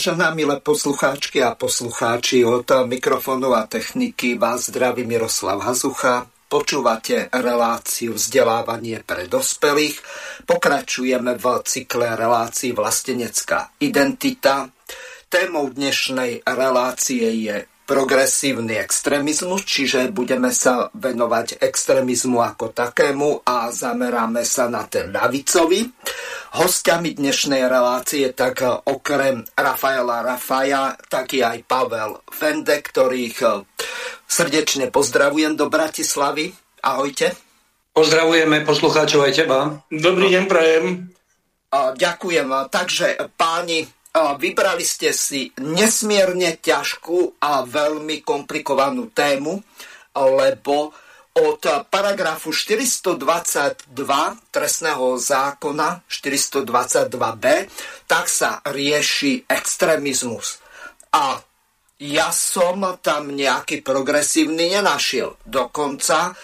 Vážená milé poslucháčky a poslucháči, od mikrofónu a techniky vás zdraví Miroslav Hazucha. Počúvate reláciu vzdelávanie pre dospelých. Pokračujeme v cykle relácií vlastenecká identita. Témou dnešnej relácie je progresívny extrémizmus, čiže budeme sa venovať extrémizmu ako takému a zameráme sa na ten ľavicový. Hostiami dnešnej relácie tak okrem Rafaela Rafaja, tak aj Pavel Fende, ktorých srdečne pozdravujem do Bratislavy. Ahojte. Pozdravujeme poslucháčov aj teba. Dobrý deň, prajem. Ďakujem. Takže páni, Vybrali ste si nesmierne ťažkú a veľmi komplikovanú tému, lebo od paragrafu 422 trestného zákona 422b tak sa rieši extrémizmus. A ja som tam nejaký progresívny nenašiel. Dokonca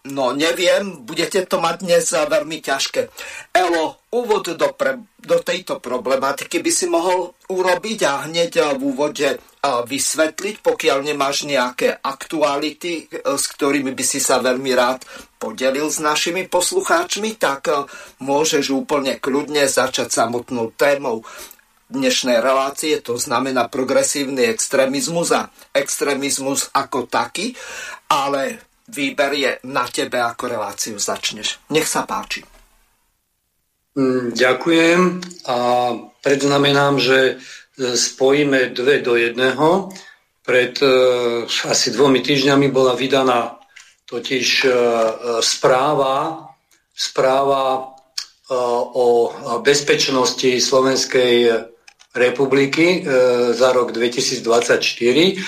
No neviem, budete to mať dnes veľmi ťažké. Elo, úvod do, pre, do tejto problematiky by si mohol urobiť a hneď v úvode vysvetliť, pokiaľ nemáš nejaké aktuality, e, s ktorými by si sa veľmi rád podelil s našimi poslucháčmi, tak e, môžeš úplne kľudne začať samotnou témou dnešnej relácie, to znamená progresívny extrémizmus a extrémizmus ako taký, ale výber je na tebe, ako reláciu začneš. Nech sa páči. Mm, ďakujem a predznamenám, že e, spojíme dve do jedného. Pred uh, asi dvomi týždňami bola vydaná totiž uh, správa, správa o bezpečnosti Slovenskej republiky za rok 2024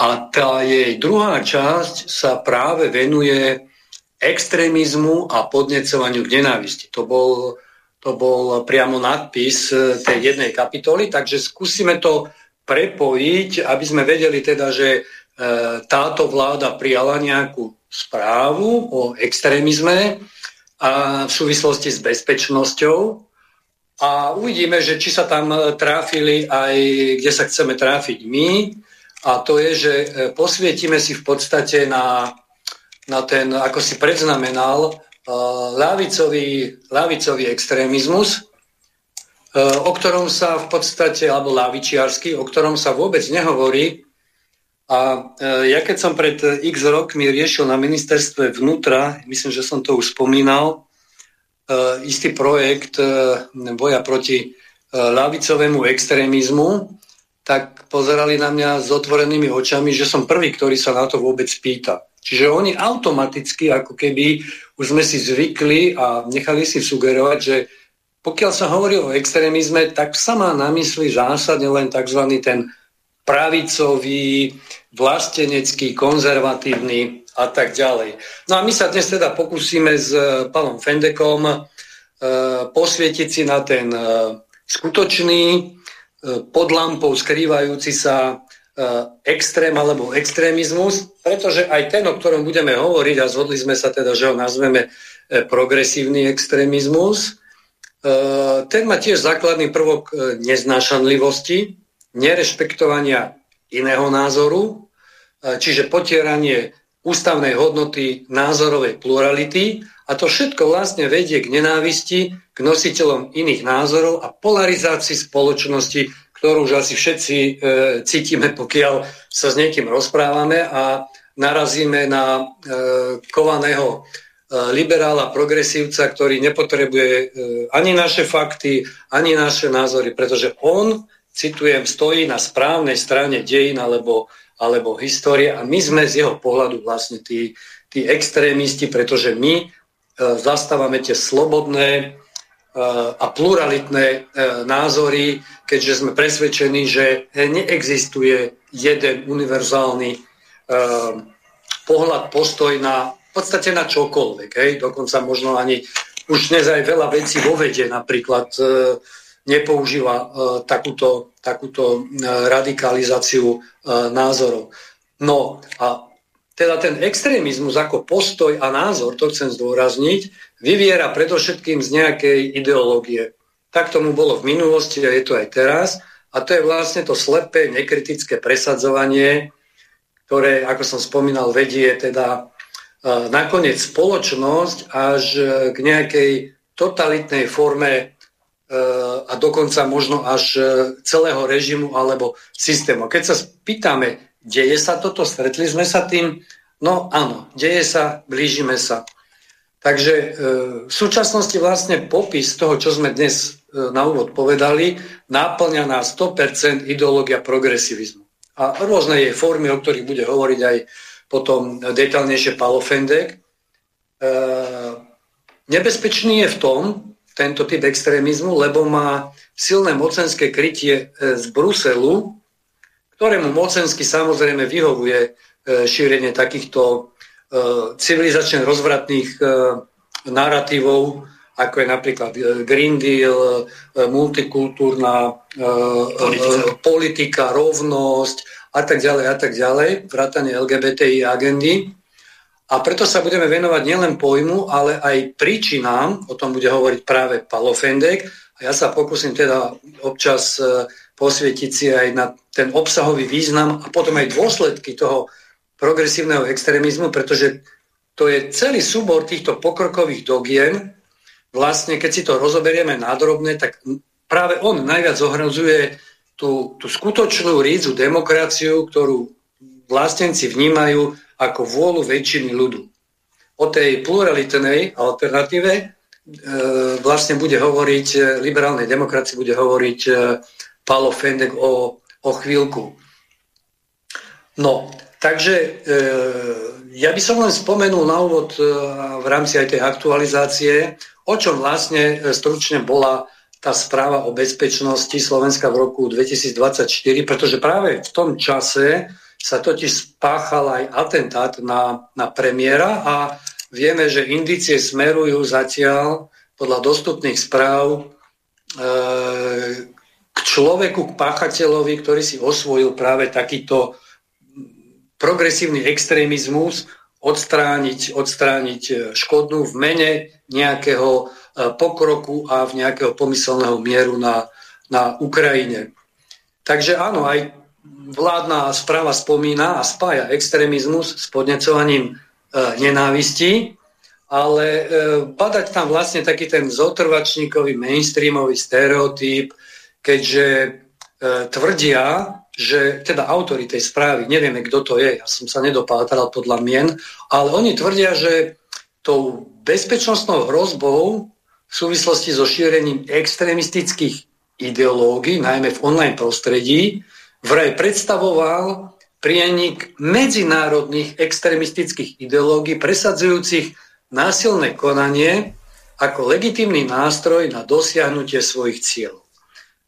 a tá jej druhá časť sa práve venuje extrémizmu a podnecovaniu k nenávisti. To bol, to bol priamo nadpis e, tej jednej kapitoly, takže skúsime to prepojiť, aby sme vedeli teda, že e, táto vláda prijala nejakú správu o extrémizme a v súvislosti s bezpečnosťou a uvidíme, že či sa tam tráfili aj, kde sa chceme tráfiť my, a to je, že e, posvietime si v podstate na, na ten, ako si predznamenal, ľavicový, ľavicový extrémizmus, e, o ktorom sa v podstate, alebo lavičiarsky, o ktorom sa vôbec nehovorí. A e, ja keď som pred x rokmi riešil na ministerstve vnútra, myslím, že som to už spomínal, istý projekt boja proti lavicovému extrémizmu, tak pozerali na mňa s otvorenými očami, že som prvý, ktorý sa na to vôbec pýta. Čiže oni automaticky, ako keby už sme si zvykli a nechali si sugerovať, že pokiaľ sa hovorí o extrémizme, tak sa má na mysli zásadne len tzv. ten pravicový, vlastenecký, konzervatívny a tak ďalej. No a my sa dnes teda pokúsime s pánom Fendekom e, posvietiť si na ten e, skutočný, pod lampou skrývajúci sa e, extrém alebo extrémizmus, pretože aj ten, o ktorom budeme hovoriť, a zhodli sme sa teda, že ho nazveme e, progresívny extrémizmus, e, ten má tiež základný prvok neznášanlivosti, nerešpektovania iného názoru, čiže potieranie ústavnej hodnoty názorovej plurality a to všetko vlastne vedie k nenávisti k nositeľom iných názorov a polarizácii spoločnosti, ktorú už asi všetci e, cítime, pokiaľ sa s niekým rozprávame a narazíme na e, kovaného e, liberála, progresívca, ktorý nepotrebuje e, ani naše fakty, ani naše názory, pretože on, citujem, stojí na správnej strane dejín alebo, alebo histórie a my sme z jeho pohľadu vlastne tí, tí extrémisti, pretože my zastávame tie slobodné, a pluralitné názory, keďže sme presvedčení, že neexistuje jeden univerzálny pohľad, postoj na v podstate na čokoľvek. Hej? Dokonca možno ani už dnes aj veľa vecí vo vede napríklad nepoužíva takúto, takúto radikalizáciu názorov. No a teda ten extrémizmus ako postoj a názor, to chcem zdôrazniť, vyviera predovšetkým z nejakej ideológie. Tak tomu bolo v minulosti a je to aj teraz. A to je vlastne to slepé, nekritické presadzovanie, ktoré, ako som spomínal, vedie teda e, nakoniec spoločnosť až k nejakej totalitnej forme e, a dokonca možno až e, celého režimu alebo systému. Keď sa spýtame, Deje sa toto? Stretli sme sa tým? No áno, deje sa, blížime sa. Takže e, v súčasnosti vlastne popis toho, čo sme dnes e, na úvod povedali, náplňa na 100% ideológia progresivizmu. A rôzne jej formy, o ktorých bude hovoriť aj potom detaľnejšie Paulo Fendek. E, nebezpečný je v tom, tento typ extrémizmu, lebo má silné mocenské krytie e, z Bruselu, ktorému mocensky samozrejme vyhovuje e, šírenie takýchto e, civilizačne rozvratných e, narratívov, ako je napríklad Green Deal, multikultúrna politika, politika rovnosť a tak ďalej a tak ďalej, vrátanie LGBTI agendy. A preto sa budeme venovať nielen pojmu, ale aj príčinám, o tom bude hovoriť práve Palo Fendek, a ja sa pokúsim teda občas posvietiť si aj na ten obsahový význam a potom aj dôsledky toho progresívneho extrémizmu, pretože to je celý súbor týchto pokrokových dogien. Vlastne, keď si to rozoberieme nádrobne, tak práve on najviac ohrozuje tú, tú skutočnú rídzu demokraciu, ktorú vlastenci vnímajú ako vôľu väčšiny ľudu. O tej pluralitnej alternatíve e, vlastne bude hovoriť, liberálnej demokracii bude hovoriť e, Palo Fendek o, o chvíľku. No, takže e, ja by som len spomenul na úvod e, v rámci aj tej aktualizácie, o čom vlastne e, stručne bola tá správa o bezpečnosti Slovenska v roku 2024, pretože práve v tom čase sa totiž spáchal aj atentát na, na premiéra a vieme, že indície smerujú zatiaľ podľa dostupných správ e, človeku, k páchateľovi, ktorý si osvojil práve takýto progresívny extrémizmus, odstrániť, odstrániť e, škodnú v mene nejakého e, pokroku a v nejakého pomyselného mieru na, na Ukrajine. Takže áno, aj vládna správa spomína a spája extrémizmus s podnecovaním e, nenávistí, ale e, badať tam vlastne taký ten zotrvačníkový mainstreamový stereotyp, keďže e, tvrdia, že teda autory tej správy, nevieme kto to je, ja som sa nedopátral podľa mien, ale oni tvrdia, že tou bezpečnostnou hrozbou v súvislosti so šírením extrémistických ideológií, najmä v online prostredí, vraj predstavoval prienik medzinárodných extrémistických ideológií presadzujúcich násilné konanie ako legitímny nástroj na dosiahnutie svojich cieľov.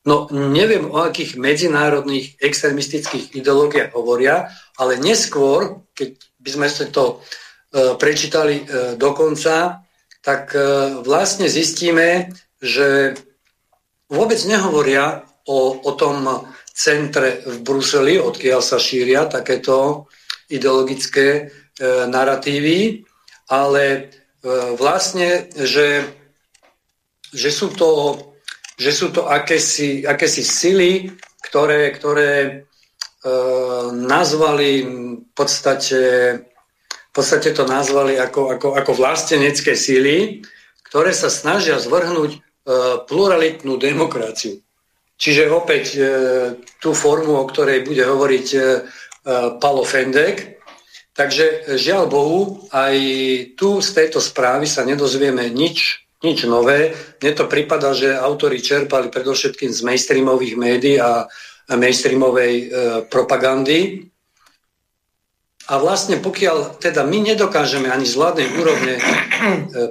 No neviem, o akých medzinárodných extremistických ideológiách hovoria, ale neskôr, keď by sme si to e, prečítali e, dokonca, tak e, vlastne zistíme, že vôbec nehovoria o, o tom centre v Bruseli, odkiaľ sa šíria takéto ideologické e, narratívy, ale e, vlastne, že, že sú to že sú to akési, akési sily, ktoré, ktoré e, nazvali v podstate, v podstate to nazvali ako, ako, ako vlastenecké sily, ktoré sa snažia zvrhnúť e, pluralitnú demokraciu. Čiže opäť e, tú formu, o ktorej bude hovoriť e, Palo Fendek. Takže žiaľ Bohu, aj tu z tejto správy sa nedozvieme nič nič nové. Mne to prípada, že autori čerpali predovšetkým z mainstreamových médií a mainstreamovej e, propagandy. A vlastne pokiaľ teda my nedokážeme ani z vládnej úrovne e,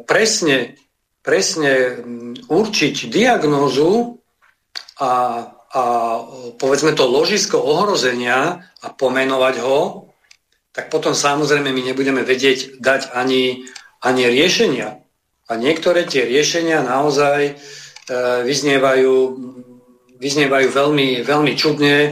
presne presne určiť diagnózu a, a povedzme to ložisko ohrozenia a pomenovať ho, tak potom samozrejme my nebudeme vedieť dať ani, ani riešenia. A niektoré tie riešenia naozaj e, vyznievajú, vyznievajú veľmi, veľmi čudne. E,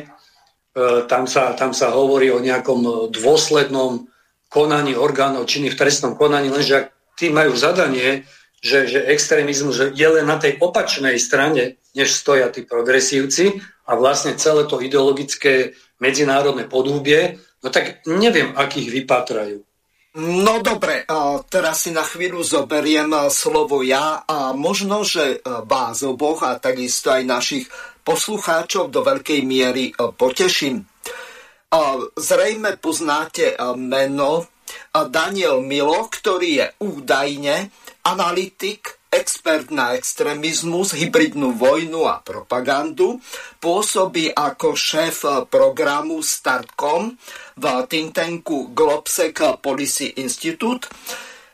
tam, sa, tam sa hovorí o nejakom dôslednom konaní orgánov činných v trestnom konaní, lenže ak tí majú zadanie, že, že extrémizmus je len na tej opačnej strane, než stoja tí progresívci a vlastne celé to ideologické medzinárodné podúbie, no tak neviem, akých vypatrajú. No dobre, teraz si na chvíľu zoberiem slovo ja a možno, že vás oboch a takisto aj našich poslucháčov do veľkej miery poteším. Zrejme poznáte meno Daniel Milo, ktorý je údajne analytik, expert na extrémizmus, hybridnú vojnu a propagandu. Pôsobí ako šéf programu Startcom v think tanku Globsec Policy Institute.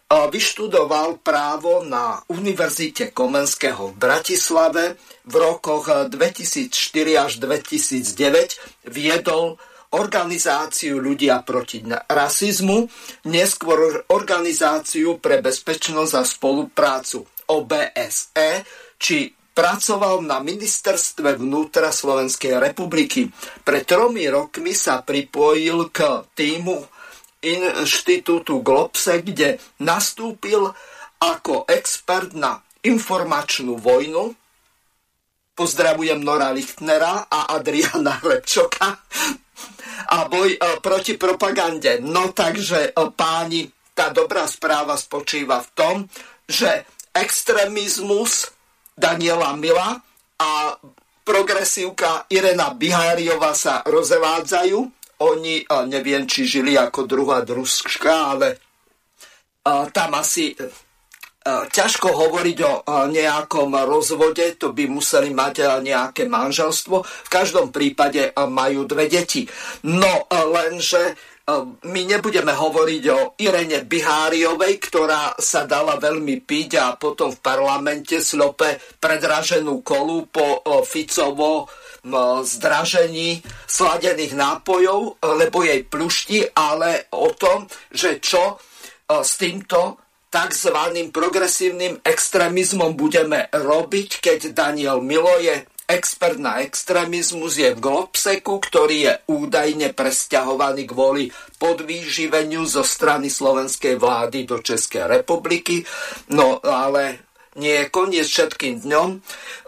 Vyštudoval právo na Univerzite Komenského v Bratislave. V rokoch 2004 až 2009 viedol organizáciu ľudia proti rasizmu, neskôr organizáciu pre bezpečnosť a spoluprácu OBSE, či pracoval na ministerstve vnútra Slovenskej republiky. Pre tromi rokmi sa pripojil k týmu inštitútu Globse, kde nastúpil ako expert na informačnú vojnu. Pozdravujem Nora Lichtnera a Adriana Repčoka a boj e, proti propagande. No takže, e, páni, tá dobrá správa spočíva v tom, že extrémizmus Daniela Mila a progresívka Irena Biháriova sa rozvádzajú. Oni, e, neviem, či žili ako druhá družka, ale tam asi ťažko hovoriť o nejakom rozvode, to by museli mať nejaké manželstvo. V každom prípade majú dve deti. No lenže my nebudeme hovoriť o Irene Biháriovej, ktorá sa dala veľmi piť a potom v parlamente slope predraženú kolu po Ficovo zdražení sladených nápojov, lebo jej plušti, ale o tom, že čo s týmto tzv. progresívnym extrémizmom budeme robiť, keď Daniel Milo je expert na extrémizmus, je v Globseku, ktorý je údajne presťahovaný kvôli podvýživeniu zo strany slovenskej vlády do Českej republiky. No ale nie je koniec všetkým dňom.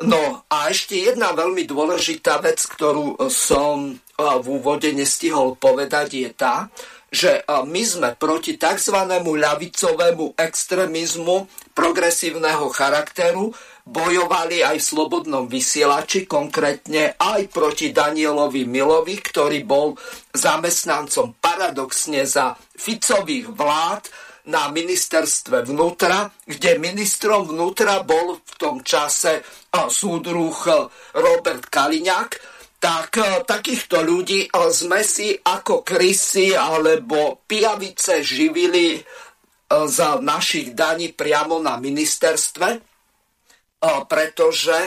No a ešte jedna veľmi dôležitá vec, ktorú som v úvode nestihol povedať, je tá, že my sme proti tzv. ľavicovému extrémizmu progresívneho charakteru bojovali aj v Slobodnom vysielači, konkrétne aj proti Danielovi Milovi, ktorý bol zamestnancom paradoxne za Ficových vlád na ministerstve vnútra, kde ministrom vnútra bol v tom čase súdruh Robert Kaliňák, tak e, takýchto ľudí sme si ako krysy alebo pijavice živili za našich daní priamo na ministerstve, pretože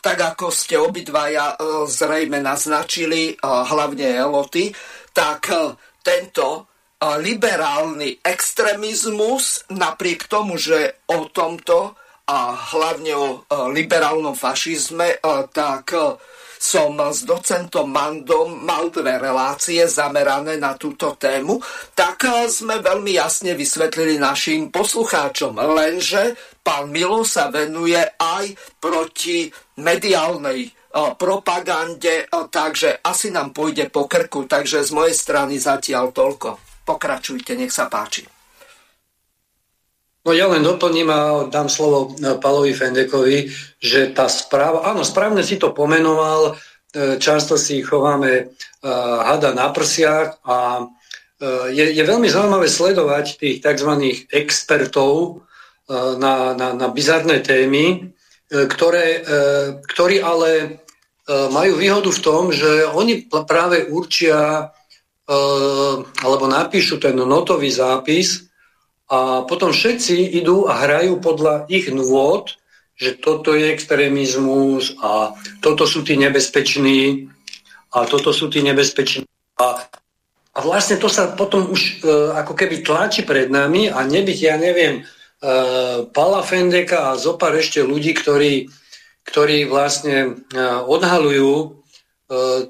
tak ako ste obidvaja zrejme naznačili, hlavne Eloty, tak tento liberálny extrémizmus, napriek tomu, že o tomto a hlavne o liberálnom fašizme, tak som s docentom Mandom mal dve relácie zamerané na túto tému, tak eh, sme veľmi jasne vysvetlili našim poslucháčom. Lenže pán Milo sa venuje aj proti mediálnej eh, propagande, eh, takže asi nám pôjde po krku, takže z mojej strany zatiaľ toľko. Pokračujte, nech sa páči. No ja len doplním a dám slovo e, Palovi Fendekovi, že tá správa, áno, správne si to pomenoval, e, často si chováme e, hada na prsiach a je, je veľmi zaujímavé sledovať tých tzv. expertov na, na, na bizarné témy, ktoré, ktorí ale majú výhodu v tom, že oni práve určia alebo napíšu ten notový zápis, a potom všetci idú a hrajú podľa ich nôd, že toto je extrémizmus a toto sú tí nebezpeční a toto sú tí nebezpeční. A, a vlastne to sa potom už e, ako keby tlačí pred nami a nebyť, ja neviem, e, Pala Fendeka a zopár ešte ľudí, ktorí, ktorí vlastne e, odhalujú e,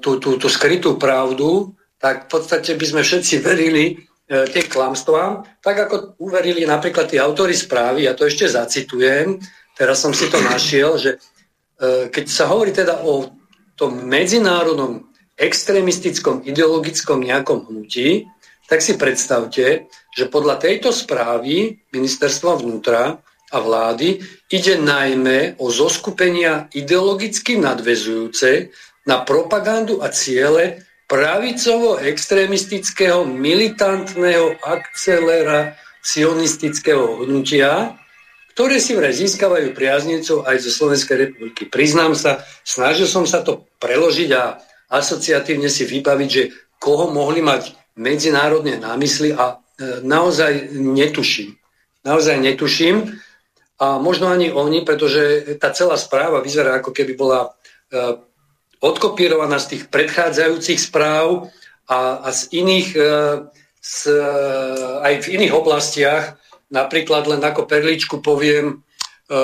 tú, tú, tú skrytú pravdu, tak v podstate by sme všetci verili, tie klamstvá, tak ako uverili napríklad tí autory správy, ja to ešte zacitujem, teraz som si to našiel, že e, keď sa hovorí teda o tom medzinárodnom extrémistickom ideologickom nejakom hnutí, tak si predstavte, že podľa tejto správy ministerstva vnútra a vlády ide najmä o zoskupenia ideologicky nadvezujúce na propagandu a ciele pravicovo-extrémistického militantného akceleracionistického hnutia, ktoré si vraj získavajú priaznicov aj zo Slovenskej republiky. Priznám sa, snažil som sa to preložiť a asociatívne si vybaviť, že koho mohli mať medzinárodne námysly a e, naozaj netuším. Naozaj netuším. A možno ani oni, pretože tá celá správa vyzerá ako keby bola e, odkopírovaná z tých predchádzajúcich správ a, a z iných, e, z, e, aj v iných oblastiach, napríklad len ako perličku poviem, e,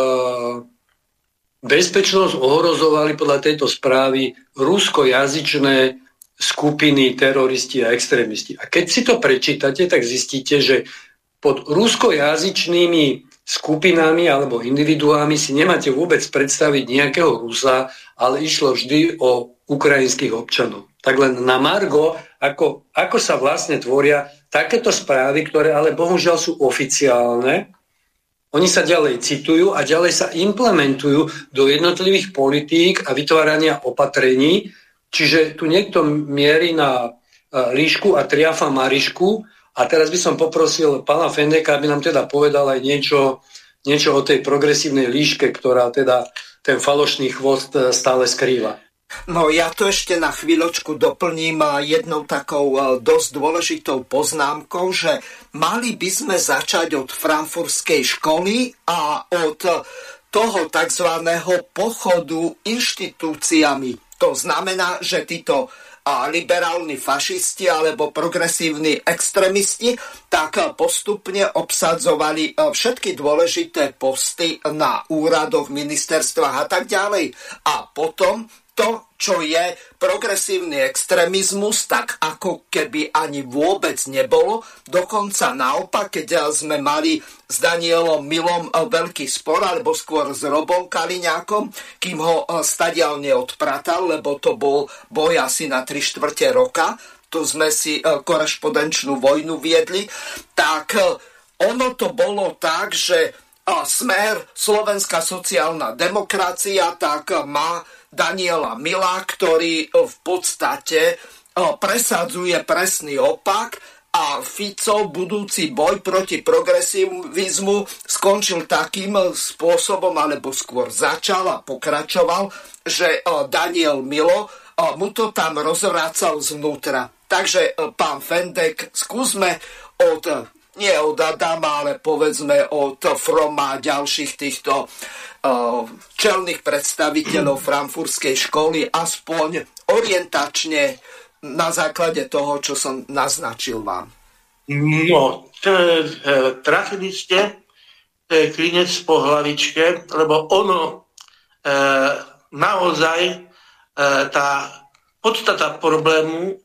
bezpečnosť ohrozovali podľa tejto správy ruskojazyčné skupiny, teroristi a extrémisti. A keď si to prečítate, tak zistíte, že pod ruskojazyčnými skupinami alebo individuálmi si nemáte vôbec predstaviť nejakého Rusa, ale išlo vždy o ukrajinských občanov. Tak len na Margo, ako, ako sa vlastne tvoria takéto správy, ktoré ale bohužiaľ sú oficiálne, oni sa ďalej citujú a ďalej sa implementujú do jednotlivých politík a vytvárania opatrení. Čiže tu niekto mierí na e, líšku a triafa Marišku a teraz by som poprosil pána Fendeka, aby nám teda povedal aj niečo, niečo o tej progresívnej líške, ktorá teda ten falošný chvost e, stále skrýva. No ja to ešte na chvíľočku doplním jednou takou e, dosť dôležitou poznámkou, že mali by sme začať od frankfurtskej školy a od toho tzv. pochodu inštitúciami. To znamená, že títo a liberálni fašisti alebo progresívni extrémisti, tak postupne obsadzovali e, všetky dôležité posty na úradoch, ministerstvách a tak ďalej. A potom to, čo je progresívny extrémizmus, tak ako keby ani vôbec nebolo. Dokonca naopak, keď sme mali s Danielom Milom veľký spor, alebo skôr s Robom Kaliňákom, kým ho stadial neodpratal, lebo to bol boj asi na 3 štvrte roka, tu sme si korešpondenčnú vojnu viedli, tak ono to bolo tak, že smer Slovenská sociálna demokracia tak má Daniela Mila, ktorý e, v podstate e, presadzuje presný opak a Fico budúci boj proti progresivizmu skončil takým spôsobom, alebo skôr začal a pokračoval, že e, Daniel Milo mu to tam rozvracal znútra. Takže pán Fendek, skúsme od nie od Adama, ale povedzme od Froma a ďalších týchto čelných predstaviteľov frankfurtskej školy aspoň orientačne na základe toho, čo som naznačil vám. No, e, trafili ste klinec po hlavičke, lebo ono e, naozaj e, tá podstata problému e,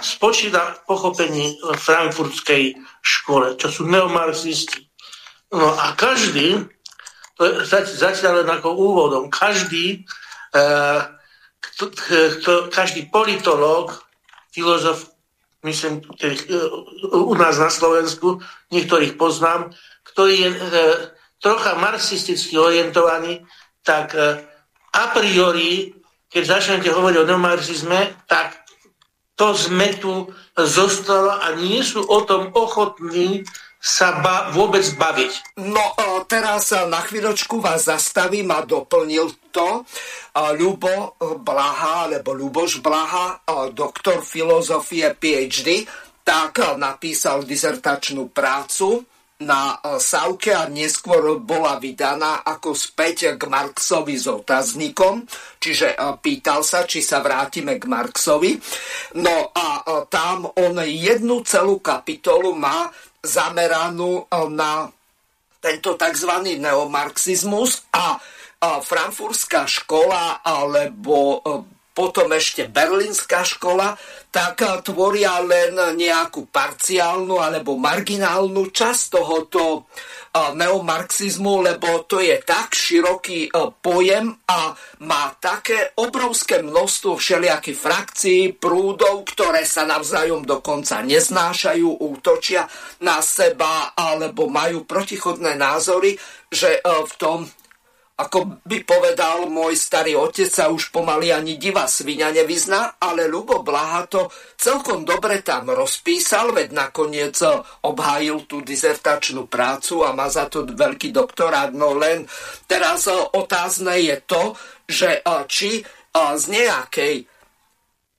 spočíva v pochopení frankfurtskej škole, čo sú neomarxisti. No a každý, to zatiaľ len ako úvodom, každý, uh, kto, kto, každý politológ, filozof, myslím, ktorých, uh, u nás na Slovensku, niektorých poznám, ktorý je trocha marxisticky orientovaný, tak a priori, keď začnete hovoriť o neomarxizme, tak to sme tu zostalo a nie sú o tom ochotní sa ba- vôbec baviť. No teraz na chvíľočku vás zastavím a doplnil to Ľubo Blaha, alebo Ľuboš Blaha, doktor filozofie PhD, tak napísal dizertačnú prácu na Sauke a neskôr bola vydaná ako späť k Marxovi s otáznikom, čiže pýtal sa, či sa vrátime k Marxovi. No a tam on jednu celú kapitolu má zameranú na tento tzv. neomarxizmus a frankfurtská škola alebo potom ešte berlínska škola, tak tvoria len nejakú parciálnu alebo marginálnu časť tohoto neomarxizmu, lebo to je tak široký pojem a má také obrovské množstvo všelijakých frakcií, prúdov, ktoré sa navzájom dokonca neznášajú, útočia na seba alebo majú protichodné názory, že v tom ako by povedal môj starý otec sa už pomaly ani divá svinia nevyzná, ale Lubo Blaha to celkom dobre tam rozpísal, veď nakoniec obhájil tú dizertačnú prácu a má za to veľký doktorát. No len teraz otázne je to, že či z nejakej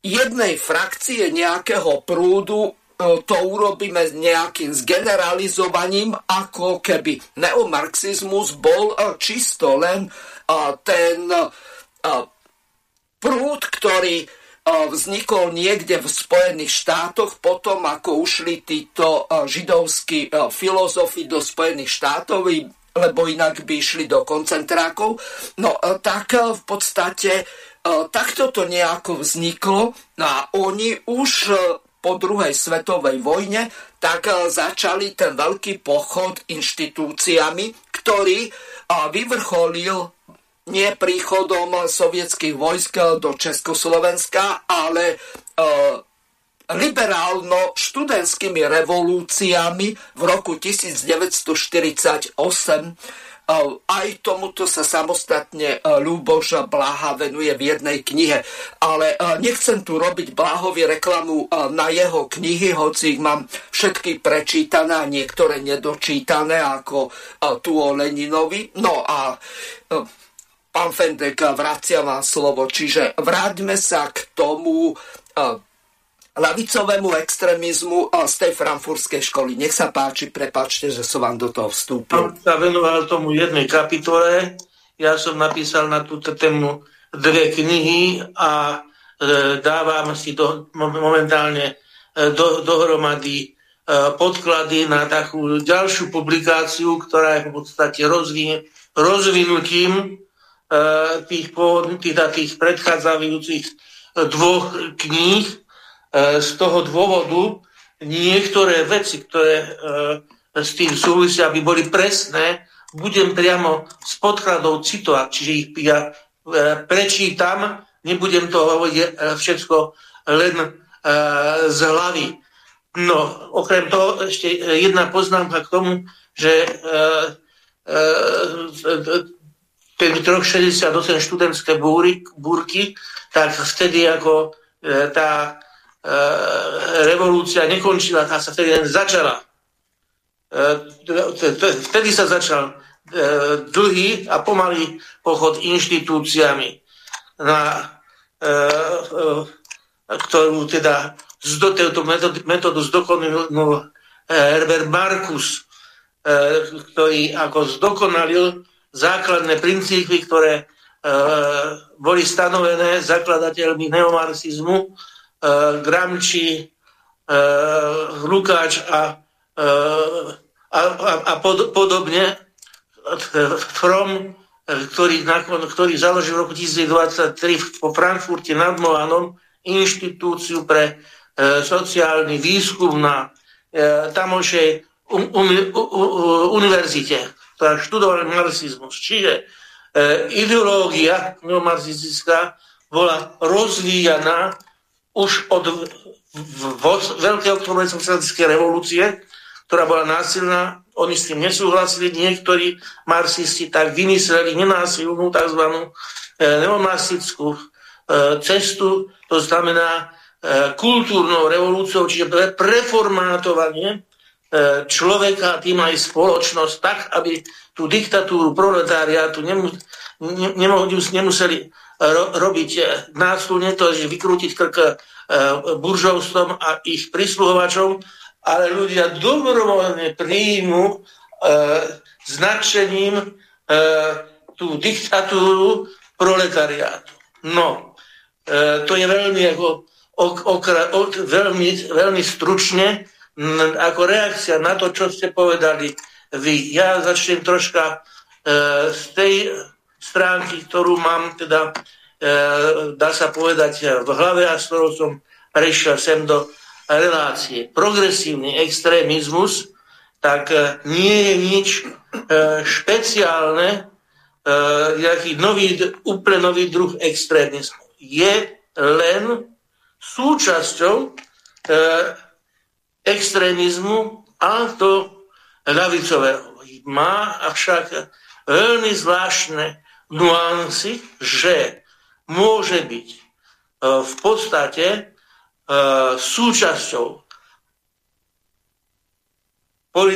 jednej frakcie nejakého prúdu to urobíme nejakým zgeneralizovaním, ako keby neomarxizmus bol e, čisto len e, ten e, prúd, ktorý vznikol niekde v Spojených štátoch potom, ako ušli títo židovskí filozofi do Spojených štátov, lebo inak by išli do koncentrákov. No tak v podstate takto to nejako vzniklo no a oni už po druhej svetovej vojne, tak e, začali ten veľký pochod inštitúciami, ktorý e, vyvrcholil nie príchodom sovietských vojsk do Československa, ale liberálno-študentskými revolúciami v roku 1948 aj tomuto sa samostatne e, Ľúboš Bláha venuje v jednej knihe. Ale e, nechcem tu robiť Bláhovi reklamu e, na jeho knihy, hoci ich mám všetky prečítané a niektoré nedočítané, ako tu o Leninovi. No a pán Fendek, vracia vám slovo. Čiže vráťme sa k tomu lavicovému extrémizmu z tej frankfurtskej školy. Nech sa páči, prepačte, že som vám do toho vstúpil. Som sa venoval tomu jednej kapitole. Ja som napísal na túto tému dve knihy a e, dávam si to momentálne e, do, dohromady e, podklady na takú ďalšiu publikáciu, ktorá je v podstate rozvin, rozvinutím tých, tých, tých predchádzajúcich dvoch kníh E, z toho dôvodu niektoré veci, ktoré e, s tým súvisia, aby boli presné, budem priamo z podkladov citovať, čiže ich ja e, prečítam, nebudem to hovoriť všetko len z hlavy. No, okrem toho ešte jedna poznámka k tomu, že ten rok 68 študentské búrky, tak vtedy ako tá revolúcia nekončila, tá sa vtedy len začala. Eh, vtedy sa začal eh, dlhý a pomalý pochod inštitúciami, na ktorú teda tejto metódu zdokonil Herbert Marcus, ktorý ako zdokonalil základné princípy, ktoré boli stanovené zakladateľmi neomarxizmu, E, Gramči, e, Lukáč a, e, a, a, a pod, podobne. From, ktorý, ktorý založil v roku 1923 po Frankfurte nad Molanom inštitúciu pre sociálny výskum na tamošej univerzite, ktorá študovala marxizmus. Čiže ideológia neomarxistická bola rozvíjaná už od veľkej oktobrovej socialistickej revolúcie, ktorá bola násilná, oni s tým nesúhlasili, niektorí marxisti tak vymysleli nenásilnú tzv. E, neomarxistickú e, cestu, to znamená e, kultúrnou revolúciou, čiže preformátovanie človeka, tým aj spoločnosť, tak, aby tú diktatúru proletáriátu nemuseli ro, robiť e, násilne, to je vykrútiť krk e, buržovstvom a ich prisluhovačom ale ľudia dobrovoľne príjmu e, značením e, tú diktatúru proletariátu. No, e, to je veľmi, ako, ok, okra, ok, veľmi, veľmi stručne m, ako reakcia na to, čo ste povedali vy. Ja začnem troška e, z tej stránky, ktorú mám teda, e, dá sa povedať, v hlave a s ktorou som prešiel sem do relácie. Progresívny extrémizmus, tak e, nie je nič e, špeciálne, nejaký nový, úplne nový druh extrémizmu. Je len súčasťou extrémizmu, ale to ľavicového. Má avšak veľmi zvláštne nuancy, že môže byť v podstate E, súčasťou e,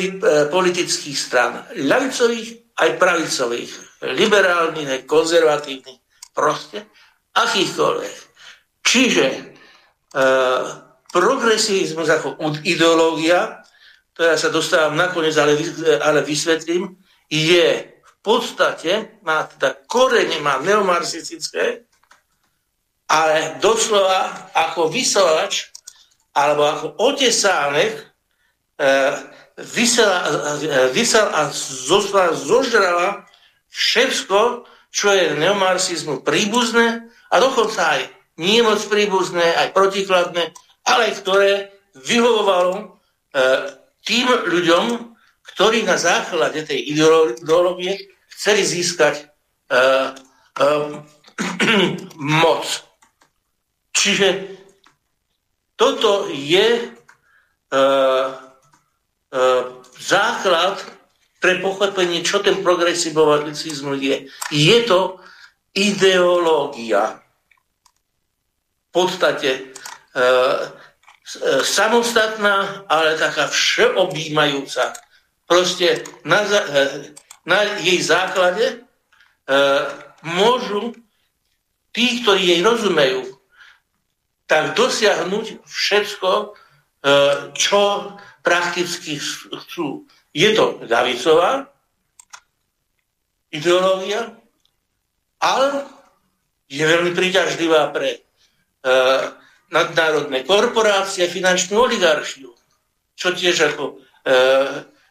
politických stran, ľavicových aj pravicových, liberálnych aj konzervatívnych, proste akýchkoľvek. Čiže e, progresivizmus ako ideológia, to ja sa dostávam nakoniec, ale, ale vysvetlím, je podstate, má teda korene, má neomarxistické, ale doslova ako vysielač alebo ako otesánek e, vysela, e, a zoslala, zožrala všetko, čo je neomarxizmu príbuzné a dokonca aj nie moc príbuzné, aj protikladné, ale ktoré vyhovovalo e, tým ľuďom, ktorí na základe tej ideológie chceli získať e, e, moc. Čiže toto je e, e, základ pre pochopenie, čo ten progresivizmus je. Je to ideológia. V podstate e, samostatná, ale taká všeobjímajúca. Proste na, e, na jej základe e, môžu tí, ktorí jej rozumejú, tak dosiahnuť všetko, e, čo prakticky chcú. Je to ľavicová ideológia, ale je veľmi príťažlivá pre e, nadnárodné korporácie, finančnú oligarchiu, čo tiež ako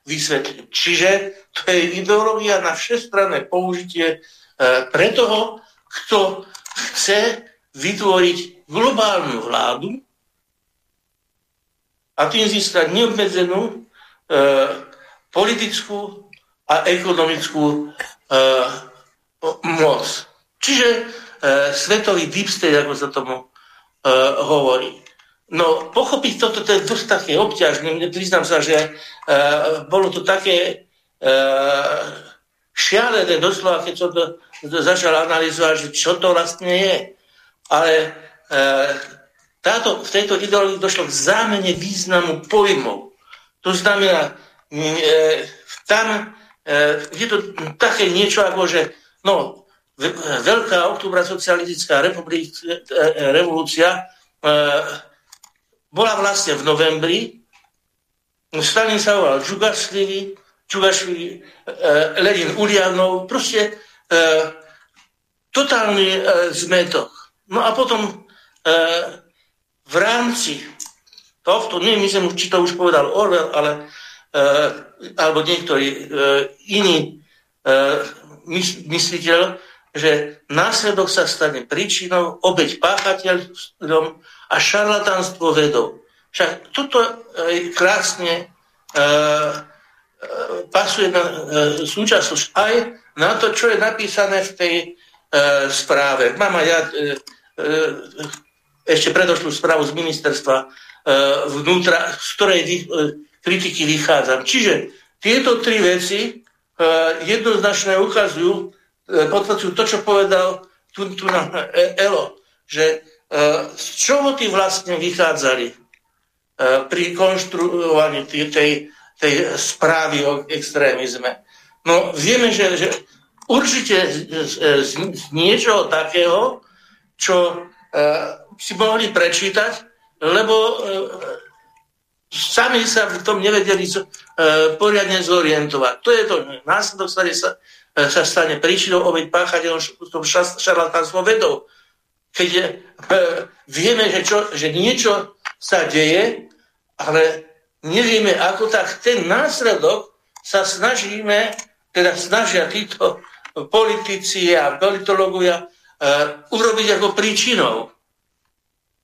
e, vysvetlím. Čiže to je ideológia na všestranné použitie pre toho, kto chce vytvoriť globálnu vládu a tým získať neobmedzenú e, politickú a ekonomickú e, moc. Čiže e, svetový deep state, ako sa tomu e, hovorí. No, pochopiť toto to je dosť také obťažné. Priznám sa, že e, bolo to také e, šialené doslova, keď som to, to začal analyzovať, že čo to vlastne je. Ale E, táto, v tejto ideológii došlo k zámene významu pojmov. To znamená, e, tam e, je to také niečo ako, že no, veľká oktobra socialistická revolúcia bola vlastne v novembri, Stalin sa volal Čugašvili, Čugašvili, Lenin Ulianov, proste totálny zmetok. No a potom E, v rámci tohto, neviem, či to už povedal Orwell, ale, e, alebo niektorý e, iný mysliteľ, že následok sa stane príčinou, obeď páchateľom a šarlatánstvo vedov. Však toto krásne pasuje na súčasnosť aj na to, čo je napísané v tej správe. Mám aj ja ešte predošlú správu z ministerstva e, vnútra, z ktorej e, kritiky vychádzam. Čiže tieto tri veci e, jednoznačne ukazujú, potvrdujú to, čo povedal tu, tu na Elo, že z čoho tí vlastne vychádzali pri konštruovaní tej, tej, správy o extrémizme. No vieme, že, že určite z, z, z niečoho takého, čo si mohli prečítať, lebo e, sami sa v tom nevedeli e, poriadne zorientovať. To je to následok, ktorý sa, e, sa stane príčinou obeď páchateľom šarlatánstvom vedou. Keď je, e, vieme, že, čo, že niečo sa deje, ale nevieme ako, tak ten následok sa snažíme, teda snažia títo politici a politológovia uh, urobiť ako príčinou.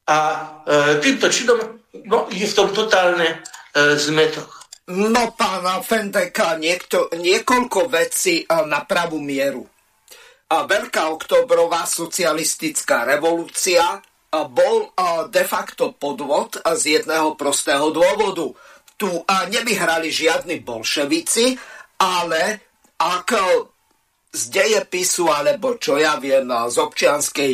A uh, týmto činom no, je v tom totálne uh, zmetok. No, pána Fendeka, niekto, niekoľko vecí na pravú mieru. Veľká oktobrová socialistická revolúcia bol de facto podvod z jedného prostého dôvodu. Tu nevyhrali žiadni bolševici, ale ak z dejepisu, alebo čo ja viem, z občianskej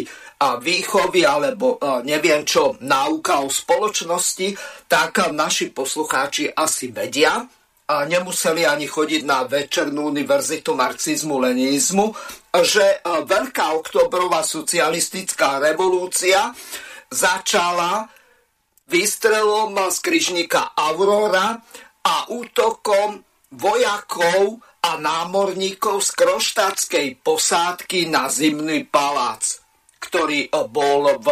výchovy, alebo neviem čo, náuka o spoločnosti, tak naši poslucháči asi vedia, a nemuseli ani chodiť na večernú univerzitu marxizmu, leninizmu, že Veľká oktobrová socialistická revolúcia začala výstrelom z kryžníka Aurora a útokom vojakov a námorníkov z kroštátskej posádky na Zimný palác, ktorý eh, bol v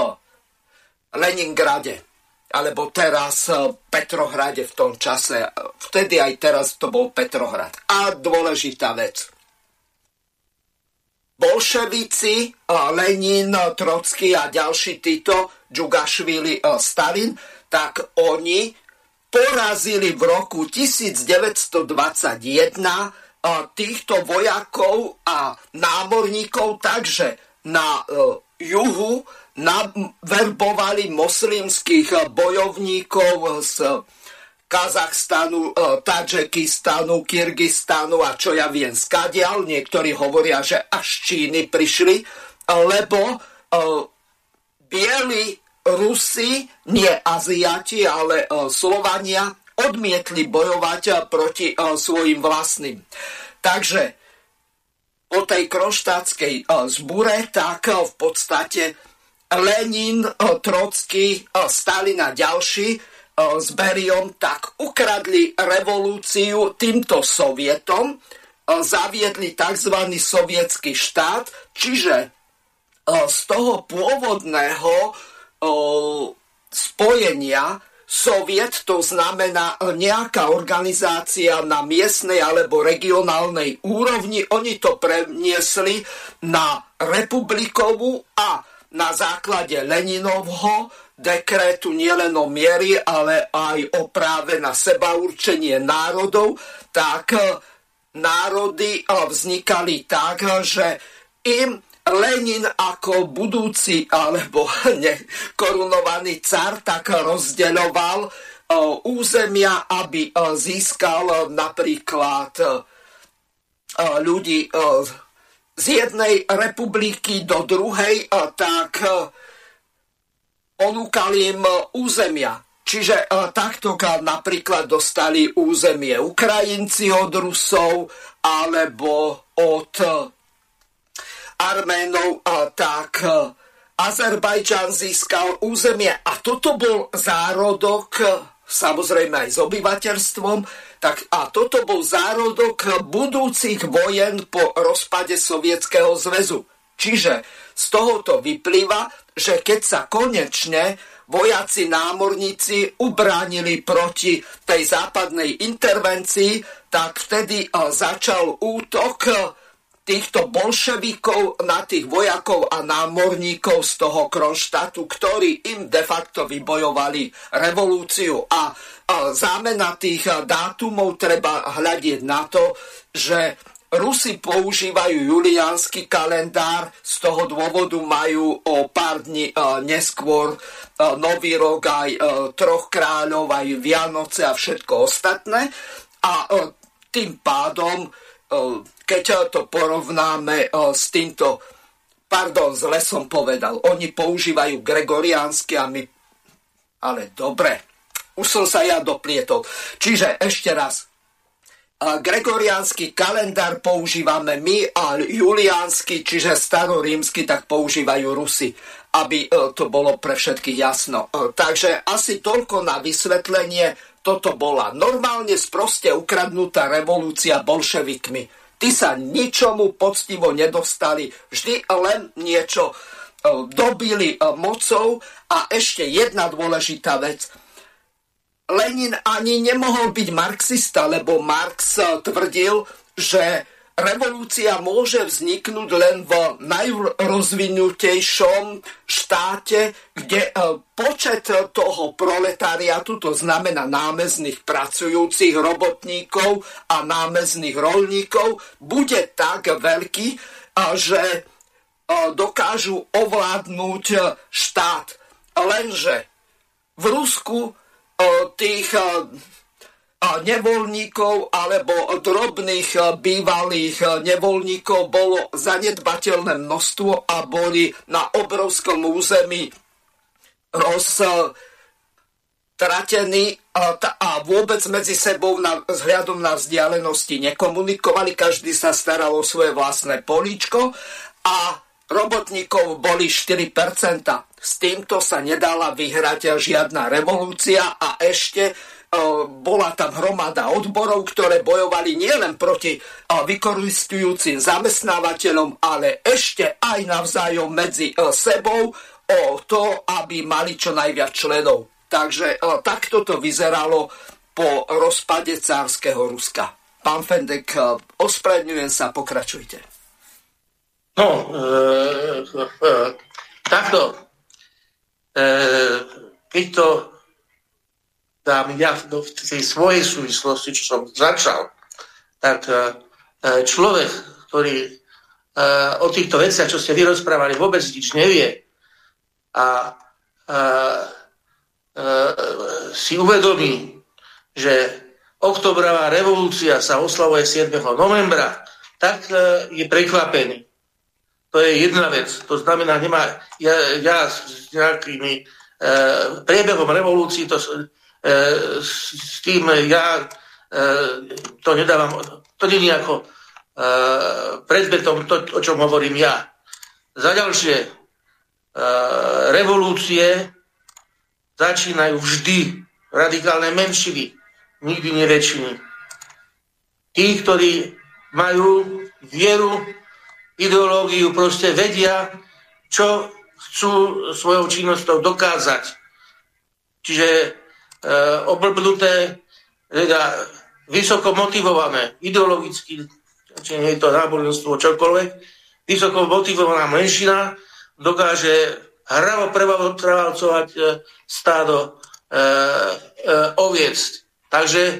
Leningrade, alebo teraz eh, Petrohrade v tom čase. Vtedy aj teraz to bol Petrohrad. A dôležitá vec. Bolševici, eh, Lenin, Trocký a ďalší títo, Džugašvili, Stalin, tak oni porazili v roku 1921 týchto vojakov a námorníkov, takže na juhu naverbovali moslimských bojovníkov z Kazachstanu, e, Tadžekistanu, Kyrgyzstanu a čo ja viem skadial. Niektorí hovoria, že až Číny prišli, lebo bieli Rusi, nie Aziati, ale Slovania, odmietli bojovať eh, proti eh, svojim vlastným. Takže po tej kronštátskej eh, zbure, tak v podstate Lenin, Trocký, Stalin a ďalší s Beriom tak ukradli revolúciu týmto sovietom, zaviedli tzv. sovietský štát, čiže z toho pôvodného spojenia Soviet to znamená nejaká organizácia na miestnej alebo regionálnej úrovni. Oni to preniesli na republikovú a na základe Leninovho dekrétu nielen o miery, ale aj o práve na seba určenie národov, tak národy vznikali tak, že im Lenin ako budúci alebo ne, korunovaný car tak rozdeľoval územia, aby získal napríklad ľudí z jednej republiky do druhej, tak ponúkali im územia. Čiže takto napríklad dostali územie Ukrajinci od Rusov alebo od Arménov, tak e, Azerbajdžan získal územie a toto bol zárodok e, samozrejme aj s obyvateľstvom, tak a toto bol zárodok budúcich vojen po rozpade Sovietskeho zväzu. Čiže z tohoto vyplýva, že keď sa konečne vojaci námorníci ubránili proti tej západnej intervencii, tak vtedy začal útok týchto bolševikov na tých vojakov a námorníkov z toho Kronštátu, ktorí im de facto vybojovali revolúciu. A, zámena tých dátumov treba hľadiť na to, že Rusi používajú juliánsky kalendár, z toho dôvodu majú o pár dní neskôr Nový rok aj troch kráľov, aj Vianoce a všetko ostatné. A tým pádom keď to porovnáme s týmto, pardon, zle som povedal, oni používajú gregoriánsky a my, ale dobre, už som sa ja doplietol. Čiže ešte raz, gregoriánsky kalendár používame my a juliánsky, čiže starorímsky, tak používajú Rusy, aby e, to bolo pre všetkých jasno. E, takže asi toľko na vysvetlenie toto bola normálne sproste ukradnutá revolúcia bolševikmi. Ty sa ničomu poctivo nedostali, vždy len niečo e, dobili e, mocou a ešte jedna dôležitá vec. Lenin ani nemohol byť marxista, lebo Marx e, tvrdil, že revolúcia môže vzniknúť len v najrozvinutejšom štáte, kde e, počet toho proletariatu, to znamená námezných pracujúcich robotníkov a námezných rolníkov, bude tak veľký, e, že e, dokážu ovládnuť štát. Lenže v Rusku tých nevoľníkov alebo drobných bývalých nevoľníkov bolo zanedbateľné množstvo a boli na obrovskom území roztratení a vôbec medzi sebou na, vzhľadom na vzdialenosti nekomunikovali, každý sa staral o svoje vlastné políčko a robotníkov boli 4%. S týmto sa nedala vyhrať žiadna revolúcia a ešte bola tam hromada odborov, ktoré bojovali nielen proti vykoristujúcim zamestnávateľom, ale ešte aj navzájom medzi sebou o to, aby mali čo najviac členov. Takže takto to vyzeralo po rozpade cárskeho Ruska. Pán Fendek, ospravedňujem sa, pokračujte. No, e, e, takto. E, keď to dám ja v tej svojej súvislosti, čo som začal, tak e, e, človek, ktorý e, o týchto veciach, čo ste vy rozprávali, vôbec nič nevie a si uvedomí, že oktobrová revolúcia sa oslavuje 7. novembra, tak je prekvapený. To je jedna vec. To znamená, nemá, ja, ja s nejakými e, priebehom revolúcií, to, s tým ja e, to nedávam, to nie je ako e, predmetom to, o čom hovorím ja. Za ďalšie, revolúcie začínajú vždy radikálne menšiny, nikdy nie väčšiny. Tí, ktorí majú vieru, ideológiu, proste vedia, čo chcú svojou činnosťou dokázať. Čiže oblbnuté, teda vysoko motivované, ideologicky, či nie je to náboženstvo, čokoľvek, vysoko motivovaná menšina dokáže hravo prevalcovať eh, stádo e, e, oviec. Takže e,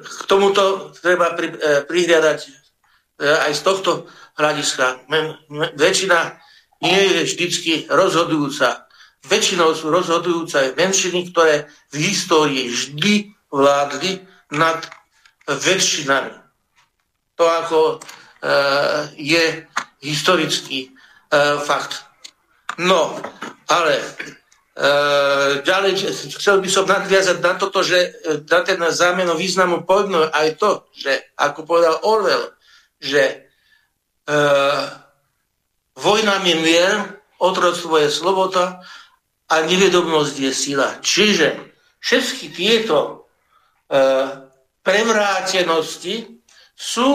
k tomuto treba pri, e, prihliadať e, aj z tohto hľadiska. Men, men, väčšina nie je vždycky rozhodujúca väčšinou sú rozhodujúce menšiny, ktoré v histórii vždy vládli nad väčšinami. To ako e, je historický e, fakt. No, ale e, ďalej chcel by som nadviazať na toto, že e, na ten zámeno významu pojmno aj to, že ako povedal Orwell, že e, vojna mi mier, otroctvo je sloboda a nevedomosť je sila. Čiže všetky tieto e, prevrátenosti sú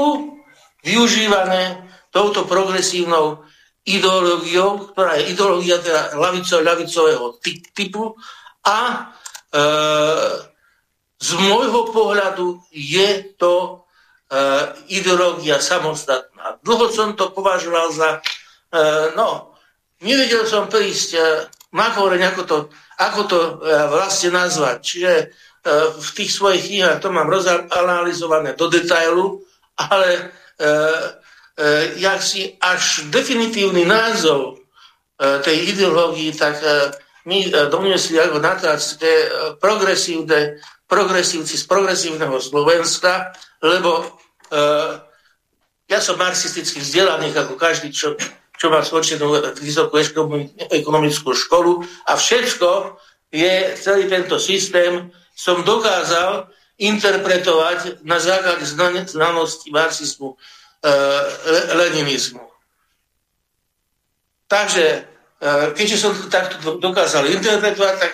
využívané touto progresívnou ideológiou, ktorá je ideológia teda lavicového typu a e, z môjho pohľadu je to e, ideológia samostatná. Dlho som to považoval za, e, no, nevedel som prísť e, na koreň, ako to, ako to e, vlastne nazvať. Čiže e, v tých svojich knihách to mám rozanalizované do detailu, ale e, jak si až definitívny názov tej ideológii, tak my doniesli ako natácké progresívne, progresívci z progresívneho Slovenska, lebo ja som marxisticky vzdelaný, ako každý, čo čo má skončenú vysokú ekonomickú školu a všetko je, celý tento systém som dokázal interpretovať na základe znalosti marxizmu, e, leninizmu. Takže keďže som to takto dokázal interpretovať, tak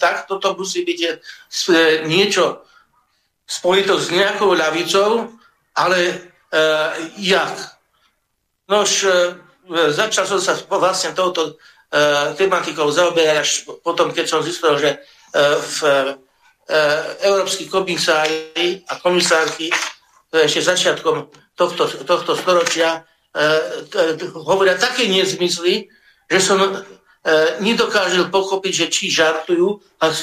takto to musí byť niečo spojito s nejakou ľavicou, ale jak? Nož, začal som sa vlastne touto uh, tematikou zaoberať až potom, keď som zistil, že uh, v európsky komisári a komisárky ešte začiatkom tohto, tohto storočia hovoria také nezmysly, že som nedokážel pochopiť, že či žartujú,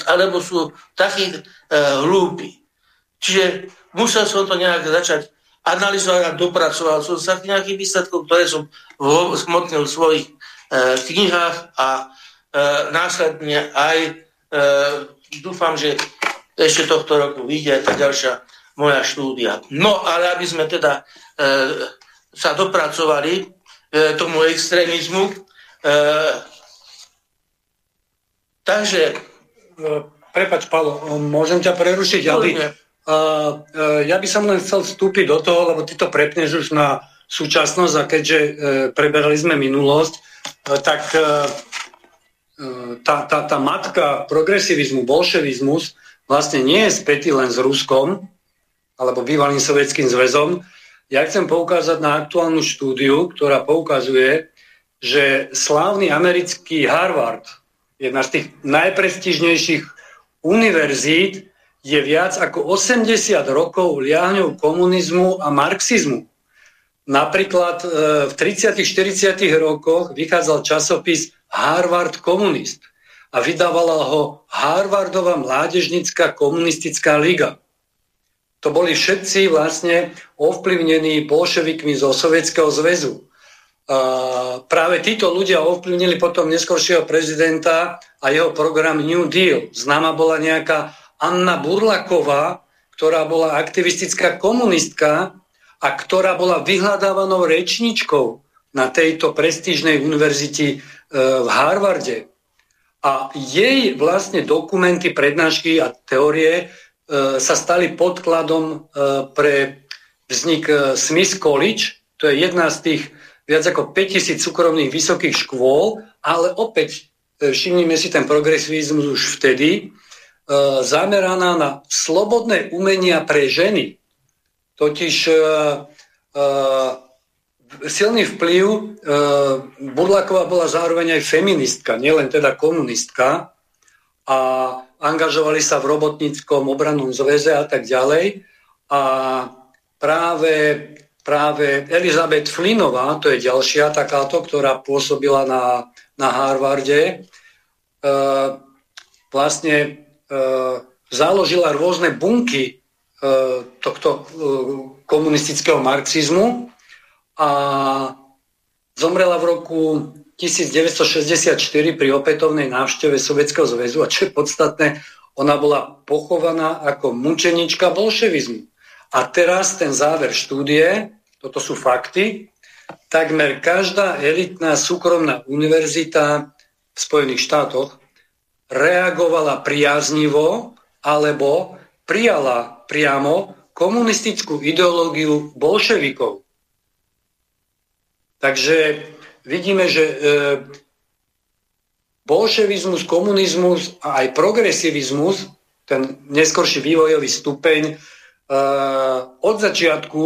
alebo sú takí hlúpi. Čiže musel som to nejak začať analyzovať a dopracoval som sa k nejakým výsledkom, ktoré som zmotnil v svojich e, knihách a e, následne aj e, dúfam, že ešte tohto roku vyjde aj tá ďalšia moja štúdia. No, ale aby sme teda e, sa dopracovali e, tomu extrémizmu, e, takže... Prepač, Palo, môžem ťa prerušiť, aby, ja by som len chcel vstúpiť do toho, lebo ty to prepneš už na súčasnosť a keďže e, preberali sme minulosť, e, tak e, tá, tá, tá matka progresivizmu, bolševizmus vlastne nie je spätý len s Ruskom alebo bývalým sovietským zväzom. Ja chcem poukázať na aktuálnu štúdiu, ktorá poukazuje, že slávny americký Harvard, jedna z tých najprestižnejších univerzít, je viac ako 80 rokov liahňou komunizmu a marxizmu. Napríklad e, v 30-40 rokoch vychádzal časopis Harvard komunist a vydávala ho Harvardová mládežnická komunistická liga. To boli všetci vlastne ovplyvnení bolševikmi zo Sovietskeho zväzu. A práve títo ľudia ovplyvnili potom neskoršieho prezidenta a jeho program New Deal. Známa bola nejaká Anna Burlaková, ktorá bola aktivistická komunistka a ktorá bola vyhľadávanou rečničkou na tejto prestížnej univerzite v Harvarde. A jej vlastne dokumenty, prednášky a teórie e, sa stali podkladom e, pre vznik e, Smith College. To je jedna z tých viac ako 5000 súkromných vysokých škôl, ale opäť všimnime si ten progresivizmus už vtedy, E, zameraná na slobodné umenia pre ženy. Totiž e, e, silný vplyv Burláková bola zároveň aj feministka, nielen teda komunistka a angažovali sa v robotníckom obrannom zväze a tak ďalej. A práve, práve Elizabeth Flynnová, to je ďalšia takáto, ktorá pôsobila na, na Harvarde, vlastne E, založila rôzne bunky e, tohto e, komunistického marxizmu a zomrela v roku 1964 pri opätovnej návšteve Sovietskeho zväzu a čo je podstatné, ona bola pochovaná ako mučenička bolševizmu. A teraz ten záver štúdie, toto sú fakty, takmer každá elitná súkromná univerzita v Spojených štátoch reagovala priaznivo alebo prijala priamo komunistickú ideológiu bolševikov. Takže vidíme, že e, bolševizmus, komunizmus a aj progresivizmus, ten neskorší vývojový stupeň, e, od začiatku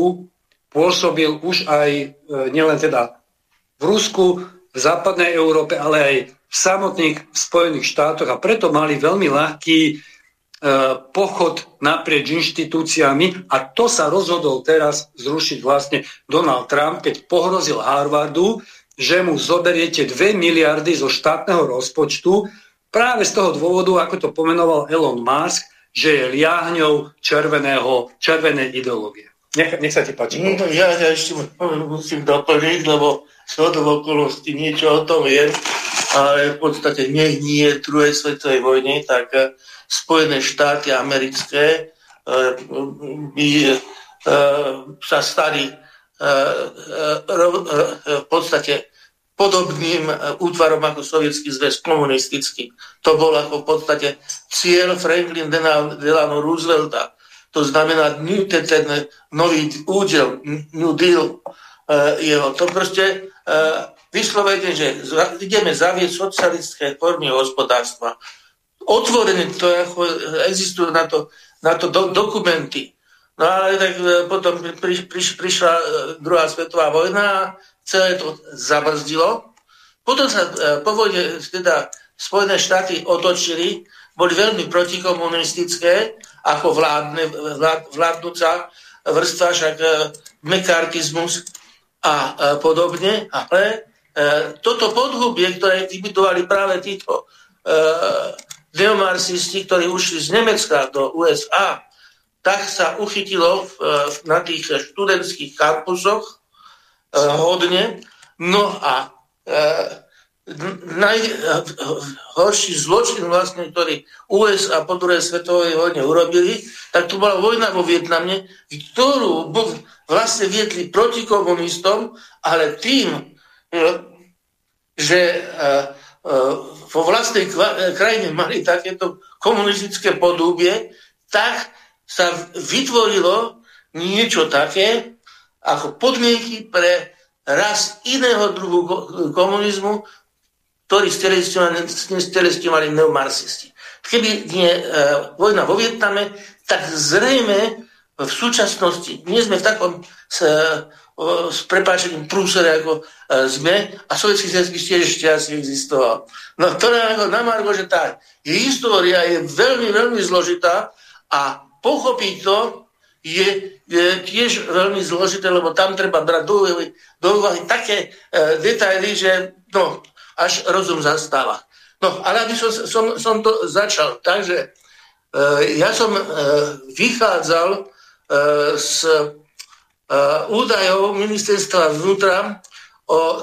pôsobil už aj e, nielen teda v Rusku, v západnej Európe, ale aj v samotných Spojených štátoch a preto mali veľmi ľahký pochod naprieč inštitúciami a to sa rozhodol teraz zrušiť vlastne Donald Trump, keď pohrozil Harvardu, že mu zoberiete 2 miliardy zo štátneho rozpočtu práve z toho dôvodu, ako to pomenoval Elon Musk, že je liahňou červeného, červenej ideológie. Nech, nech sa ti páči. No, ja, ja ešte musím doplniť, lebo shodou okolností niečo o tom viem ale v podstate nech nie druhej svetovej vojny, tak Spojené štáty americké eh, by eh, sa stali v podstate podobným útvarom ako Sovietský zväz komunistický. To bol ako v podstate cieľ Franklin Delano Roosevelta. To znamená ten, ten nový údel, New Deal jeho. To proste vyslovene, že ideme zavieť socialistické formy hospodárstva. Otvorené to ako existujú na to, na to do, dokumenty. No ale tak e, potom pri, pri, prišla e, druhá svetová vojna a celé to zabrzdilo. Potom sa e, po vojne teda Spojené štáty otočili, boli veľmi protikomunistické, ako vládne, vlád, vládnúca vrstva, však mekartizmus a podobne, ale toto podhubie, ktoré vybudovali práve títo neomarxisti, ktorí ušli z Nemecka do USA, tak sa uchytilo v, na tých študentských kampusoch e, hodne. No a e, najhorší zločin, vlastne, ktorý USA po druhej svetovej vojne urobili, tak to bola vojna vo Vietname, ktorú vlastne viedli proti komunistom, ale tým, že e, vo vlastnej krajine mali takéto komunistické podúbie, tak sa vytvorilo niečo také, ako podmienky pre raz iného druhu komunizmu, ktorý stelestovali neomarxisti. Keby nie e, vojna vo Vietname, tak zrejme v súčasnosti nie sme v takom s prepáčením prúsere, ako e, sme a sovietský zväz by tiež asi existoval. No to je na Margo, že tá história je veľmi, veľmi zložitá a pochopiť to je, je tiež veľmi zložité, lebo tam treba brať do do úvahy také e, detaily, že no, až rozum zastáva. No, ale aby som, som, som to začal. Takže e, ja som e, vychádzal e, z údajov ministerstva vnútra o uh,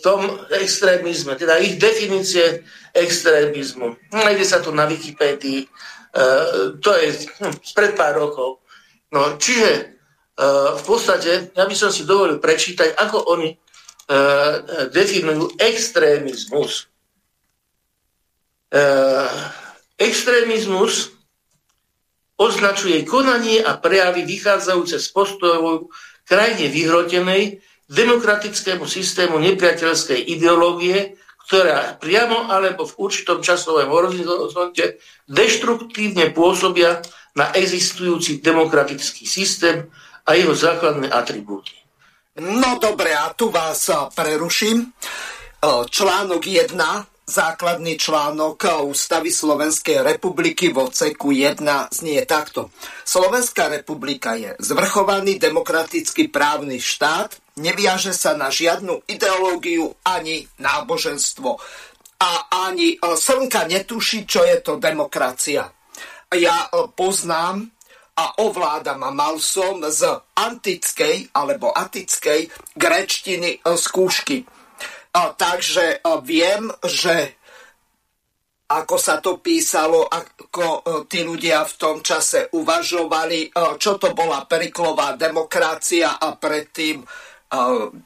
tom extrémizme, teda ich definície extrémizmu. Nájde sa tu na Wikipédii, uh, to je hm, spred pár rokov. No, čiže v podstate, ja by som si dovolil prečítať, ako oni definujú extrémizmus. Extrémizmus označuje konanie a prejavy vychádzajúce z postojov krajine vyhrotenej demokratickému systému nepriateľskej ideológie, ktorá priamo alebo v určitom časovom horizonte deštruktívne pôsobia na existujúci demokratický systém a jeho základné atribúty. No dobre, a tu vás preruším. Článok 1 základný článok Ústavy Slovenskej republiky v odseku 1 znie takto. Slovenská republika je zvrchovaný demokratický právny štát, neviaže sa na žiadnu ideológiu ani náboženstvo. A ani e, slnka netuší, čo je to demokracia. Ja e, poznám a ovládam a mal som z antickej alebo atickej grečtiny e, skúšky takže viem, že ako sa to písalo, ako tí ľudia v tom čase uvažovali, čo to bola periklová demokracia a predtým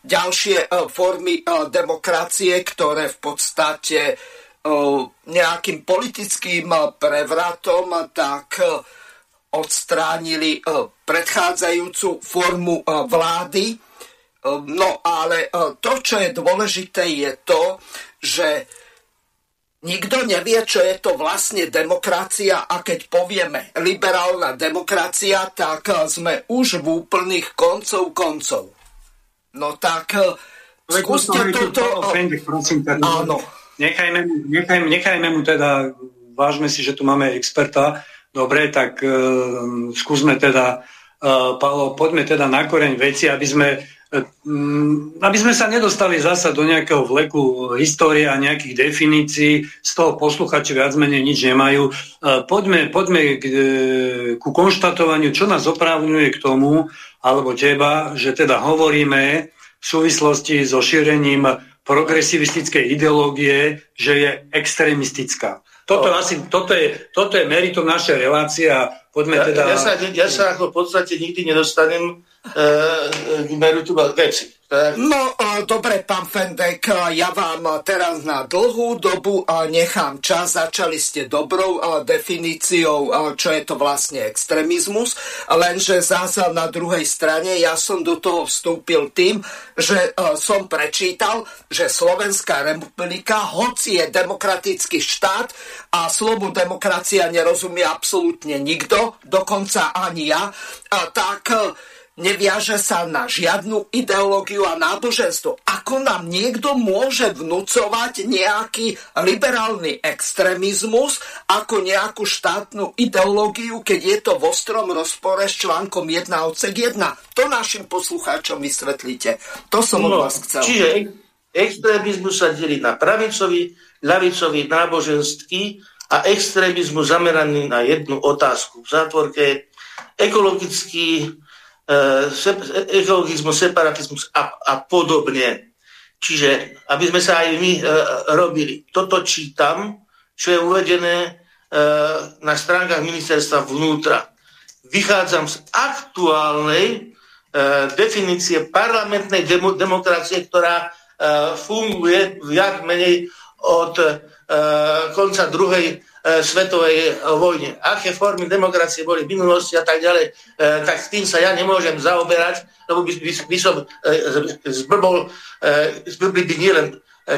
ďalšie formy demokracie, ktoré v podstate nejakým politickým prevratom tak odstránili predchádzajúcu formu vlády No ale e, to, čo je dôležité, je to, že nikto nevie, čo je to vlastne demokracia a keď povieme liberálna demokracia, tak e, sme už v úplných koncov koncov. No tak e, skúste toto... Prosím, teda, Áno. Nechajme, nechajme, nechajme mu teda, vážme si, že tu máme experta, dobre, tak uh, skúsme teda, uh, Paolo, poďme teda na koreň veci, aby sme aby sme sa nedostali zasa do nejakého vleku histórie a nejakých definícií, z toho posluchači viac menej nič nemajú. E, poďme, poďme k, e, ku konštatovaniu, čo nás oprávňuje k tomu, alebo teba, že teda hovoríme v súvislosti so šírením progresivistickej ideológie, že je extrémistická. Toto, asi, toto, je, toto je meritum našej relácie a poďme ja, teda... Ja sa, ja sa ako v podstate nikdy nedostanem k meritu veci. No, dobre, pán Fendek, ja vám teraz na dlhú dobu nechám čas. Začali ste dobrou definíciou, čo je to vlastne extrémizmus, lenže zase na druhej strane ja som do toho vstúpil tým, že som prečítal, že Slovenská republika, hoci je demokratický štát a slovu demokracia nerozumie absolútne nikto, dokonca ani ja, tak neviaže sa na žiadnu ideológiu a náboženstvo. Ako nám niekto môže vnúcovať nejaký liberálny extrémizmus ako nejakú štátnu ideológiu, keď je to v ostrom rozpore s článkom 1 odsek 1? To našim poslucháčom vysvetlíte. To som no, od vás chcel. Čiže extrémizmus sa delí na pravicový, ľavicový, náboženský a extrémizmus zameraný na jednu otázku. V zátvorke ekologický, ekologizmus, separatizmus a, a podobne. Čiže, aby sme sa aj my e, robili. Toto čítam, čo je uvedené e, na stránkach ministerstva vnútra. Vychádzam z aktuálnej e, definície parlamentnej demo, demokracie, ktorá e, funguje viac menej od e, konca druhej E, svetovej vojne. Aké formy demokracie boli v minulosti a tak ďalej, e, tak s tým sa ja nemôžem zaoberať, lebo by, by, by som e, zbrbol, zbrbli by nielen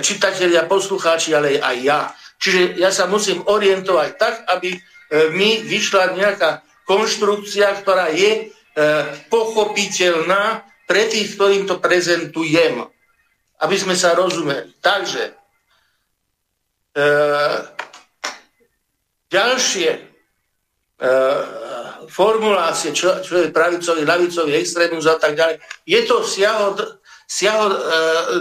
čitatelia, poslucháči, ale aj ja. Čiže ja sa musím orientovať tak, aby mi vyšla nejaká konštrukcia, ktorá je pochopiteľná pre tých, ktorým to prezentujem. Aby sme sa rozumeli. Takže ďalšie e, formulácie, čo, čo je pravicový, ľavicový extrémizmus a tak ďalej. Je to siaho, siaho e,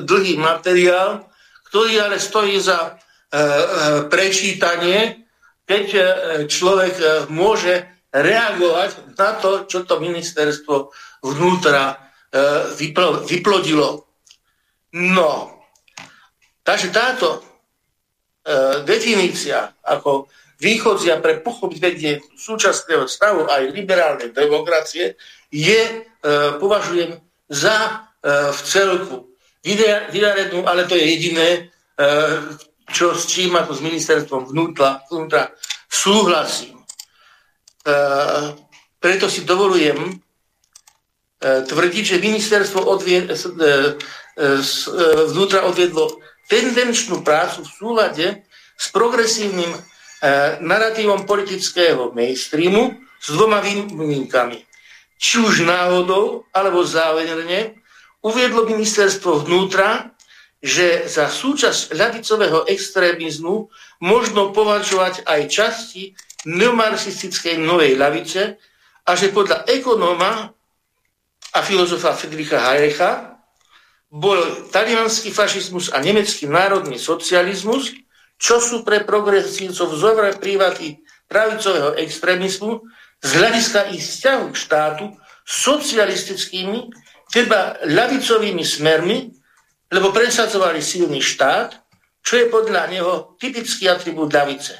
dlhý materiál, ktorý ale stojí za e, e, prečítanie, keď e, človek e, môže reagovať na to, čo to ministerstvo vnútra e, vyplo, vyplodilo. No, takže táto e, definícia ako východzia pre pochopenie súčasného stavu aj liberálnej demokracie je, e, považujem za e, v celku vydarenú, ale to je jediné, e, čo s čím ako s ministerstvom vnútra, vnútra súhlasím. E, preto si dovolujem e, tvrdiť, že ministerstvo odvied, e, e, vnútra odviedlo tendenčnú prácu v súlade s progresívnym E, narratívom politického mainstreamu s dvoma výnimkami. Či už náhodou, alebo závederne, uviedlo ministerstvo vnútra, že za súčasť ľavicového extrémizmu možno považovať aj časti neomarxistickej novej ľavice a že podľa ekonóma a filozofa Friedricha Hayeka bol talianský fašizmus a nemecký národný socializmus čo sú pre progresívcov vzore prívaty pravicového extrémizmu z hľadiska ich vzťahu k štátu socialistickými, teba ľavicovými smermi, lebo presadzovali silný štát, čo je podľa neho typický atribút ľavice.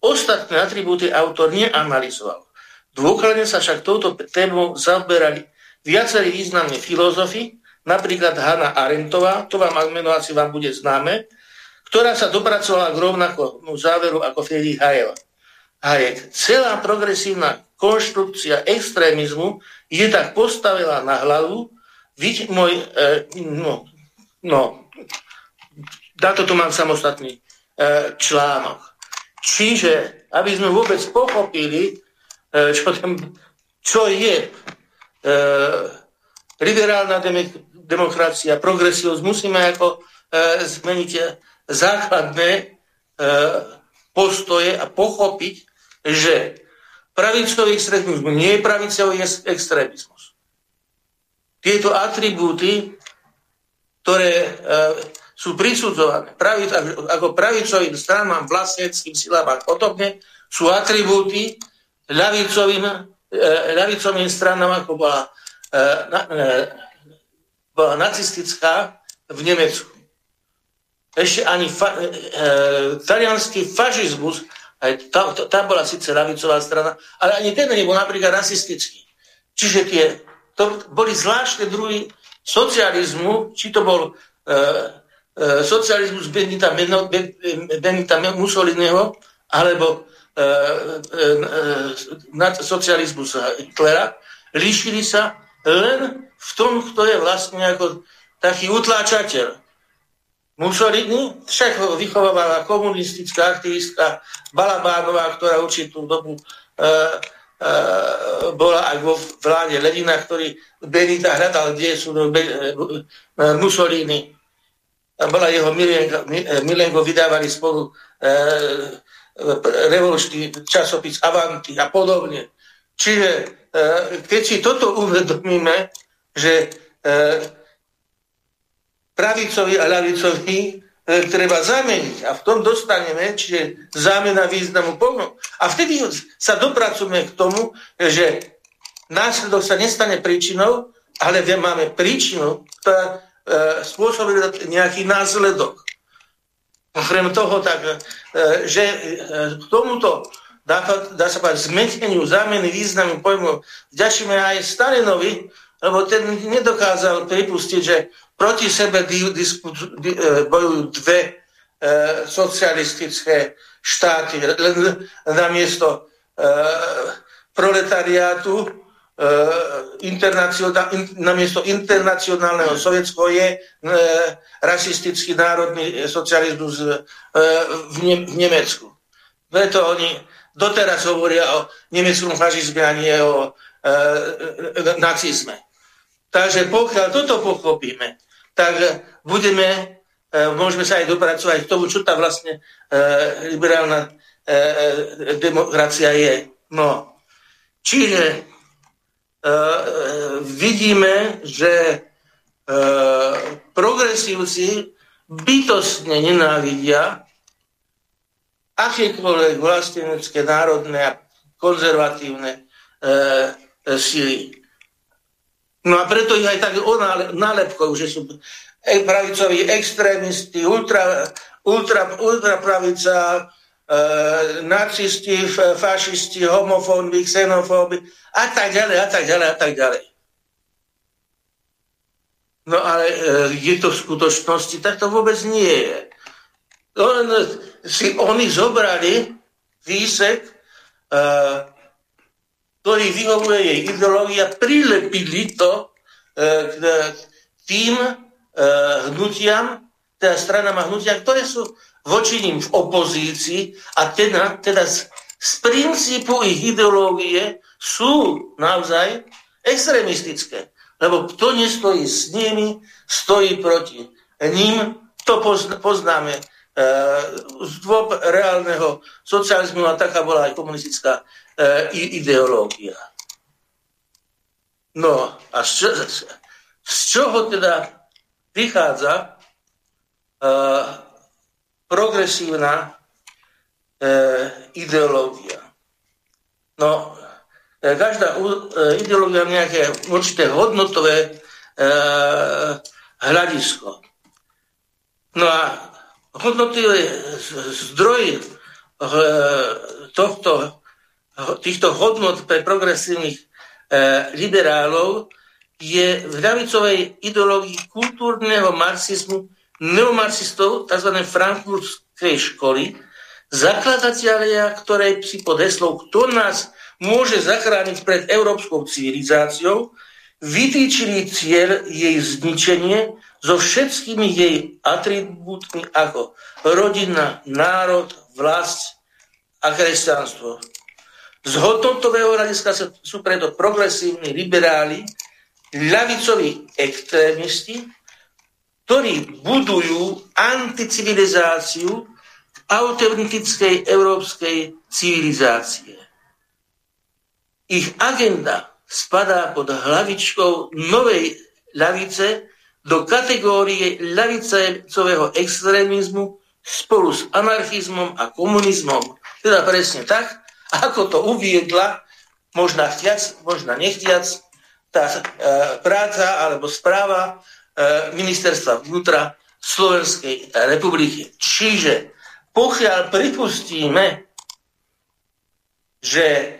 Ostatné atribúty autor neanalizoval. Dôkladne sa však touto témou zaoberali viacerí významní filozofi, napríklad Hanna Arentová, to vám asi vám bude známe, ktorá sa dopracovala k rovnakomu záveru ako Friedrich Hayek. Celá progresívna konštrukcia extrémizmu je tak postavená na hlavu, Víte, môj, e, no, no, na toto mám samostatný e, článok. Čiže, aby sme vôbec pochopili, e, čo, tam, čo je e, liberálna demokracia, progresivosť, musíme ako e, zmeniť základné e, postoje a pochopiť, že pravicový extrémizmus nie je pravicový extrémizmus. Tieto atribúty, ktoré e, sú prisudzované pravic, ako pravicovým stranám, vlastneckým silám a podobne, sú atribúty ľavicovým, e, ľavicovým stranám, ako bola, na, e, bola nacistická v Nemecku ešte ani fa- e, e, talianský fašizmus, aj tá, tá bola síce lavicová strana, ale ani ten nebol napríklad rasistický. Čiže tie, to boli zvláštne druhy socializmu, či to bol e, e, socializmus Benita, Benita Mussoliniho, alebo e, e, e, socializmus Hitlera, líšili sa len v tom, kto je vlastne ako taký utláčateľ. Mussolini však ho vychovávala komunistická aktivistka Balabánová, ktorá určitú dobu e, e, bola aj vo vláde Ledina, ktorý Benita hľadal, kde sú no, e, Mussolini. Bola jeho milenko, milenko vydávali spolu e, revolučný časopis Avanti a podobne. Čiže e, keď si toto uvedomíme, že e, pravicový a ľavicový e, treba zameniť a v tom dostaneme, čiže zámena významu pojmu. A vtedy sa dopracujeme k tomu, že následok sa nestane príčinou, ale máme príčinu, ktorá e, spôsobuje nejaký následok. Okrem toho, tak, e, že k tomuto dá, dá sa povedať, zmeteniu zámeny významu pojmu vďačíme aj Stalinovi, lebo ten nedokázal pripustiť, že proti sebe di, di, e, bojujú dve e, socialistické štáty. Len namiesto e, proletariátu e, internacionál, in, namiesto internacionálneho sovietského je e, rasistický národný socializmus e, v, ne, v Nemecku. Preto oni doteraz hovoria o nemeckom fašizme a nie o e, e, nacizme. Takže pokiaľ toto pochopíme, tak budeme, e, môžeme sa aj dopracovať k tomu, čo tá vlastne e, liberálna e, demokracia je. No. Čiže vidíme, že progresívci bytostne nenávidia akékoľvek vlastenecké, národné a konzervatívne e, síly. No a preto ich aj tak nálepkujú, že sú e, pravicoví extrémisti, ultra, ultra, ultrapravica, e, nacisti, fašisti, homofóbi, xenofóbi a tak ďalej, a tak ďalej, a tak ďalej. No ale e, je to v skutočnosti, tak to vôbec nie je. Len si oni zobrali výsek e, ktorý vyhovuje jej ideológia, prilepili to e, k tým e, hnutiam, teda stranám a hnutia, ktoré sú voči ním v opozícii a teda, teda z, z princípu ich ideológie sú naozaj extrémistické. Lebo kto nestojí s nimi, stojí proti ním. To poznáme e, z dôb reálneho socializmu a taká bola aj komunistická e, ideológia. No a z, čo, z čoho teda vychádza e, progresívna e, ideológia? No, e, každá e, ideológia má nejaké určité hodnotové e, hľadisko. No a hodnotové zdroj e, tohto týchto hodnot pre progresívnych e, liberálov je v ľavicovej ideológii kultúrneho marxizmu neomarxistov, tzv. frankfurtskej školy, zakladatelia, ktoré si pod heslou Kto nás môže zachrániť pred európskou civilizáciou, vytýčili cieľ jej zničenie so všetkými jej atribútmi ako rodina, národ, vlast a kresťanstvo. Z hodnotového hľadiska sú preto progresívni liberáli, ľavicoví extrémisti, ktorí budujú anticivilizáciu autentickej európskej civilizácie. Ich agenda spadá pod hlavičkou novej ľavice do kategórie ľavicového extrémizmu spolu s anarchizmom a komunizmom. Teda presne tak, ako to uviedla, možno chtiac, možno nechtiac, tá e, práca alebo správa e, ministerstva vnútra Slovenskej republiky. Čiže pokiaľ pripustíme, že e,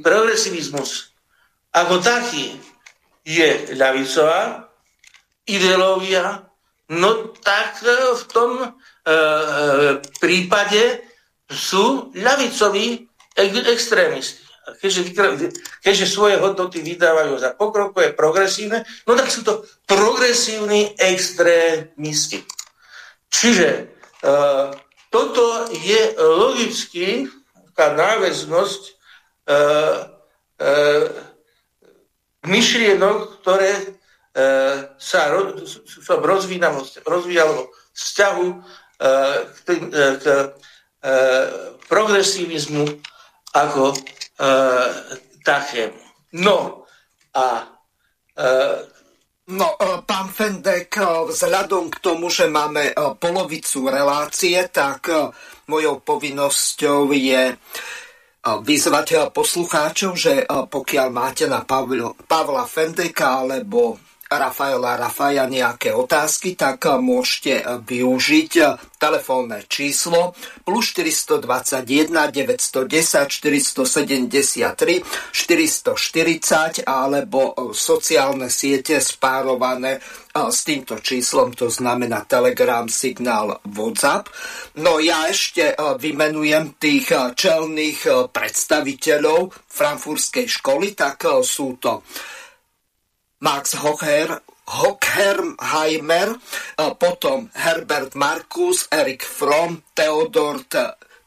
progresivizmus ako taký je ľavicová ideológia, no tak v tom e, prípade sú ľavicoví extrémisti. Keďže, keďže svoje hodnoty vydávajú za pokrokové, progresívne, no tak sú to progresívni extrémisti. Čiže e, toto je logicky taká náväznosť e, e, myšlienok, ktoré e, sa, ro, sa rozvíjalo, vzťahu e, k, e, k progresivizmu ako e, takému. No a e, No, e, pán Fendek, e, vzhľadom k tomu, že máme polovicu relácie, tak mojou povinnosťou je vyzvať poslucháčov, že pokiaľ máte na Pavla Fendeka alebo Rafaela Rafaja nejaké otázky, tak môžete využiť telefónne číslo plus 421 910 473 440 alebo sociálne siete spárované s týmto číslom, to znamená Telegram, Signál, WhatsApp. No ja ešte vymenujem tých čelných predstaviteľov frankfurtskej školy, tak sú to Max Hocher, Hockerheimer, potom Herbert Markus, Erik Fromm, Theodor,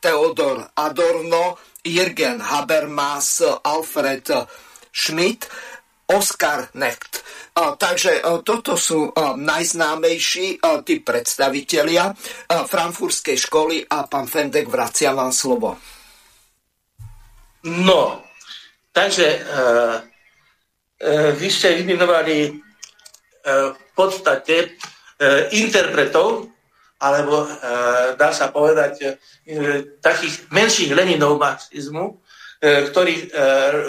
Theodor Adorno, Jürgen Habermas, Alfred Schmidt, Oskar Necht. Takže toto sú najznámejší tí predstavitelia frankfurtskej školy a pán Fendek vracia vám slovo. No, takže E, vy ste vymenovali e, v podstate e, interpretov, alebo dá sa povedať takých menších Leninov marxizmu, ktorí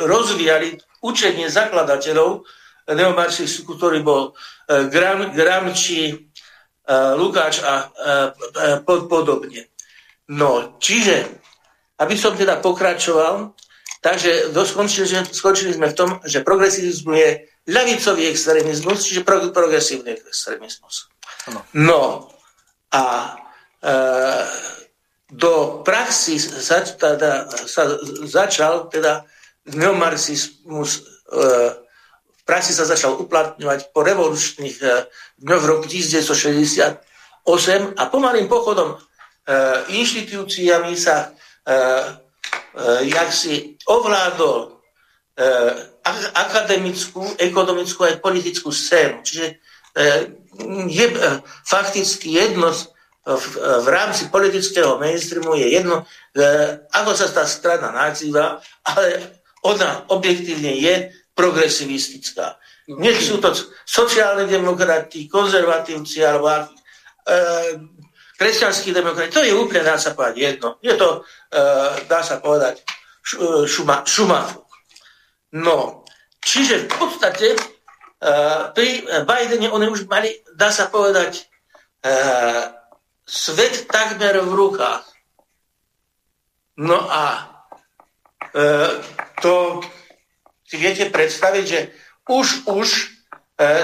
rozvíjali učenie zakladateľov neomarxizmu, ktorý bol Gram, Gramči, Lukáč a podobne. No, čiže, aby som teda pokračoval, Takže skončili, skončili sme v tom, že progresivizmus je ľavicový extrémizmus, čiže pro, progresívny extrémizmus. No a e, do praxi sa, teda, sa začal teda neomarxizmus e, v praxi sa začal uplatňovať po revolučných e, dňoch roku 1968 a pomalým pochodom e, inštitúciami sa e, jak si ovládol eh, akademickú, ekonomickú aj politickú scénu. Čiže eh, je fakticky jedno v, rámci politického mainstreamu je jedno, ako sa tá strana nazýva, ale ona objektívne je progresivistická. Nech sú to sociálni demokrati, konzervatívci alebo kresťanskí demokrati, to je úplne, dá sa povedať, jedno. Je to, e, dá sa povedať, šuma, šumafuk. No, čiže v podstate e, pri Bidene oni už mali, dá sa povedať, e, svet takmer v rukách. No a to si viete predstaviť, že už, už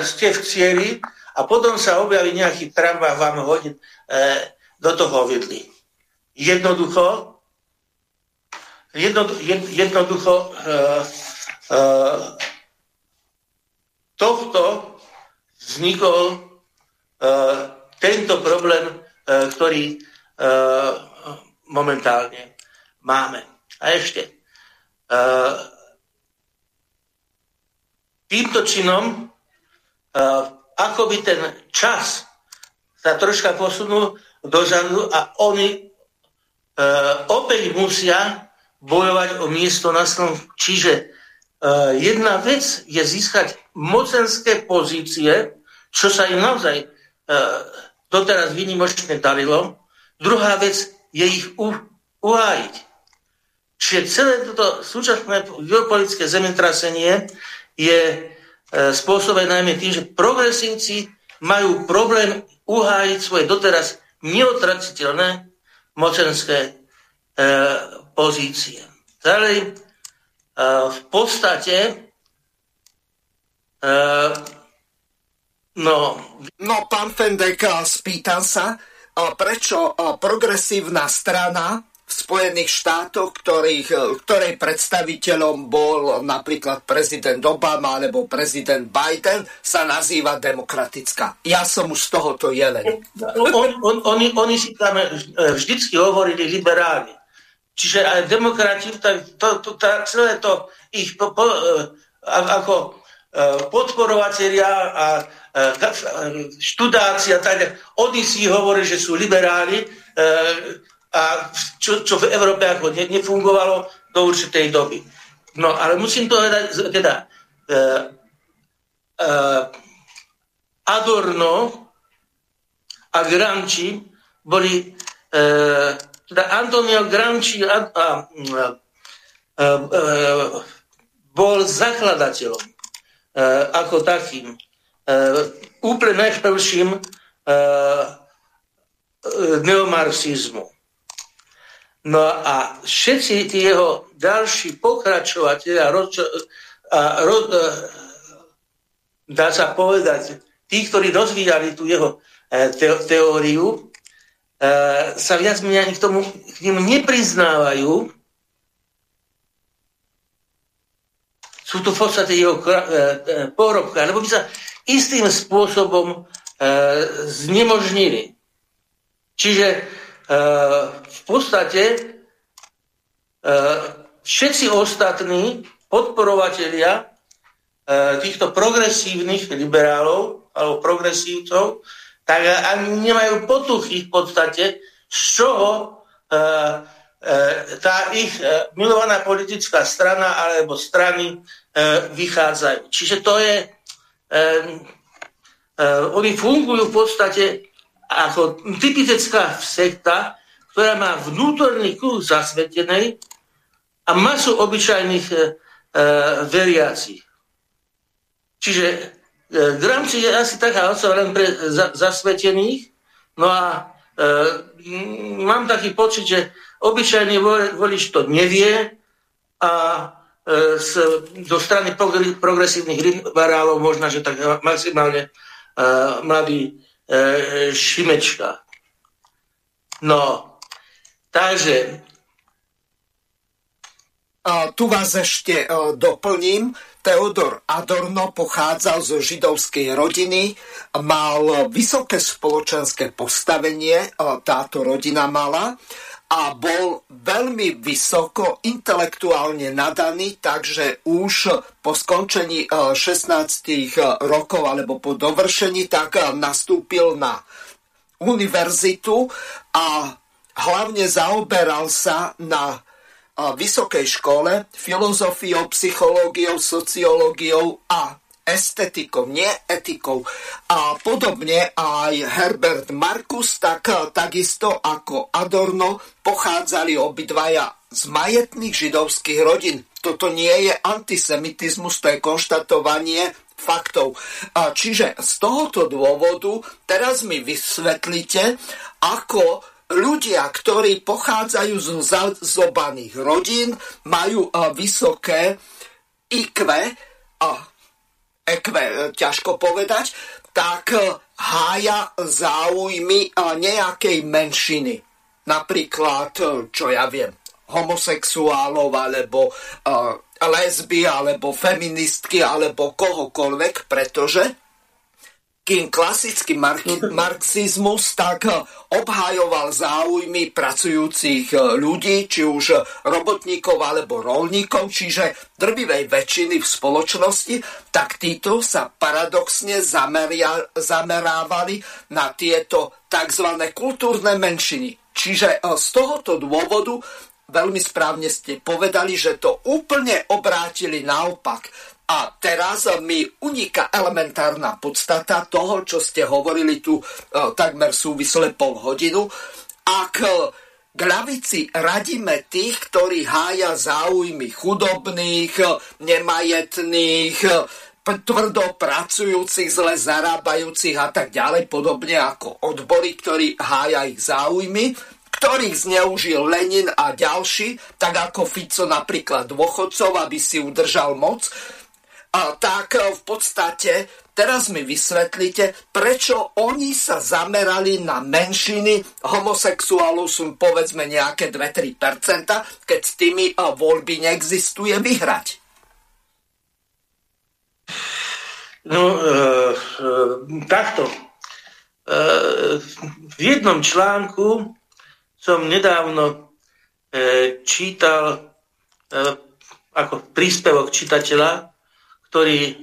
ste v cieli a potom sa objaví nejaký tramvaj vám hodí e, do toho vidli. Jednoducho, jedno, jed, jednoducho e, e, tohto vznikol e, tento problém, e, ktorý e, momentálne máme. A ešte, e, týmto činom e, ako by ten čas sa troška posunul dozadu a oni e, opäť musia bojovať o miesto na Slovensku. Čiže e, jedna vec je získať mocenské pozície, čo sa im naozaj e, doteraz výnimočne darilo. Druhá vec je ich u, uhájiť. Čiže celé toto súčasné geopolitické zemetrasenie je E, spôsobené najmä tým, že progresívci majú problém uhájiť svoje doteraz neotraciteľné mocenské e, pozície. Ďalej, e, v podstate e, no. no, pán Fendek, spýtam sa, prečo progresívna strana v Spojených štátoch, ktorých, ktorej predstaviteľom bol napríklad prezident Obama alebo prezident Biden, sa nazýva demokratická. Ja som už z tohoto jeleň. On, on, oni, oni si tam e, vždycky hovorili liberáli. Čiže aj demokrati, to, to, to, celé to ich po, po, e, ako podporovatelia a študáci a tak, oni si hovorí, že sú liberáli, a čo, čo v Európe ako ne, nefungovalo do určitej doby. No ale musím povedať, teda uh, uh, Adorno a Gramsci boli uh, teda Antonio Gramsci a, a, a, a, a, bol zakladateľom uh, ako takým uh, úplne najprvším uh, neomarxizmu. No a všetci tí jeho ďalší pokračovateľia, e, dá sa povedať, tí, ktorí rozvíjali tú jeho e, te, teóriu, e, sa viac menej k tomu k ním nepriznávajú. Sú to v podstate jeho porobka, lebo by sa istým spôsobom znemožnili. Čiže v podstate e, všetci ostatní podporovatelia e, týchto progresívnych liberálov alebo progresívcov, tak ani nemajú potuchy v podstate, z čoho e, tá ich milovaná politická strana alebo strany vychádzajú. Čiže to je, oni fungujú v podstate ako typická sekta, ktorá má vnútorný kruh zasvetenej a masu obyčajných e, e, veriacich. Čiže e, Gramsci je asi taká osoba len pre za, zasvetených, no a e, mám taký pocit, že obyčajný volič to nevie a e, z, do strany progresívnych liberálov možno, že tak maximálne e, mladý e, Šimečka. No, Takže... Tu vás ešte doplním. Teodor Adorno pochádzal zo židovskej rodiny, mal vysoké spoločenské postavenie, táto rodina mala a bol veľmi vysoko intelektuálne nadaný, takže už po skončení 16 rokov alebo po dovršení tak nastúpil na univerzitu a hlavne zaoberal sa na vysokej škole filozofiou, psychológiou, sociológiou a estetikou, nie etikou. A podobne aj Herbert Marcus, tak takisto ako Adorno, pochádzali obidvaja z majetných židovských rodín. Toto nie je antisemitizmus, to je konštatovanie faktov. Čiže z tohoto dôvodu teraz mi vysvetlite, ako ľudia, ktorí pochádzajú zo zobaných rodín, majú vysoké IQ, a EQ, e, ťažko povedať, tak e, hája záujmy nejakej menšiny. Napríklad, e, čo ja viem, homosexuálov, alebo lesby, alebo feministky, alebo kohokoľvek, pretože kým klasický marxizmus tak eh, obhajoval záujmy pracujúcich eh, ľudí, či už robotníkov alebo rolníkov, čiže drvivej väčšiny v spoločnosti, tak títo sa paradoxne zameria, zamerávali na tieto tzv. kultúrne menšiny. Čiže eh, z tohoto dôvodu veľmi správne ste povedali, že to úplne obrátili naopak. A teraz mi uniká elementárna podstata toho, čo ste hovorili tu e, takmer súvisle pol hodinu. Ak k lavici radíme tých, ktorí hája záujmy chudobných, nemajetných, tvrdo pracujúcich, zle zarábajúcich a tak ďalej, podobne ako odbory, ktorí hája ich záujmy, ktorých zneužil Lenin a ďalší, tak ako Fico napríklad dôchodcov, aby si udržal moc, tak v podstate teraz mi vysvetlite, prečo oni sa zamerali na menšiny homosexuálov sú povedzme nejaké 2-3%, keď s tými voľby neexistuje vyhrať. No, e, e, takto. E, v jednom článku som nedávno e, čítal e, ako príspevok čitateľa, ktorý e,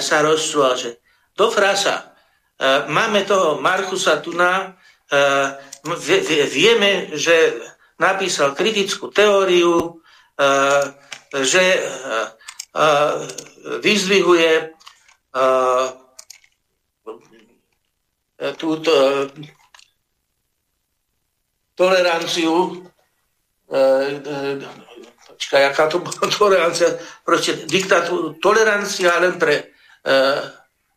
sa rozsúval, že do frasa e, máme toho Markusa Tuna, e, vieme, že napísal kritickú teóriu, že vyzvihuje túto toleranciu počkaj, jaká to bola tolerancia, proste diktatúru, tolerancia len pre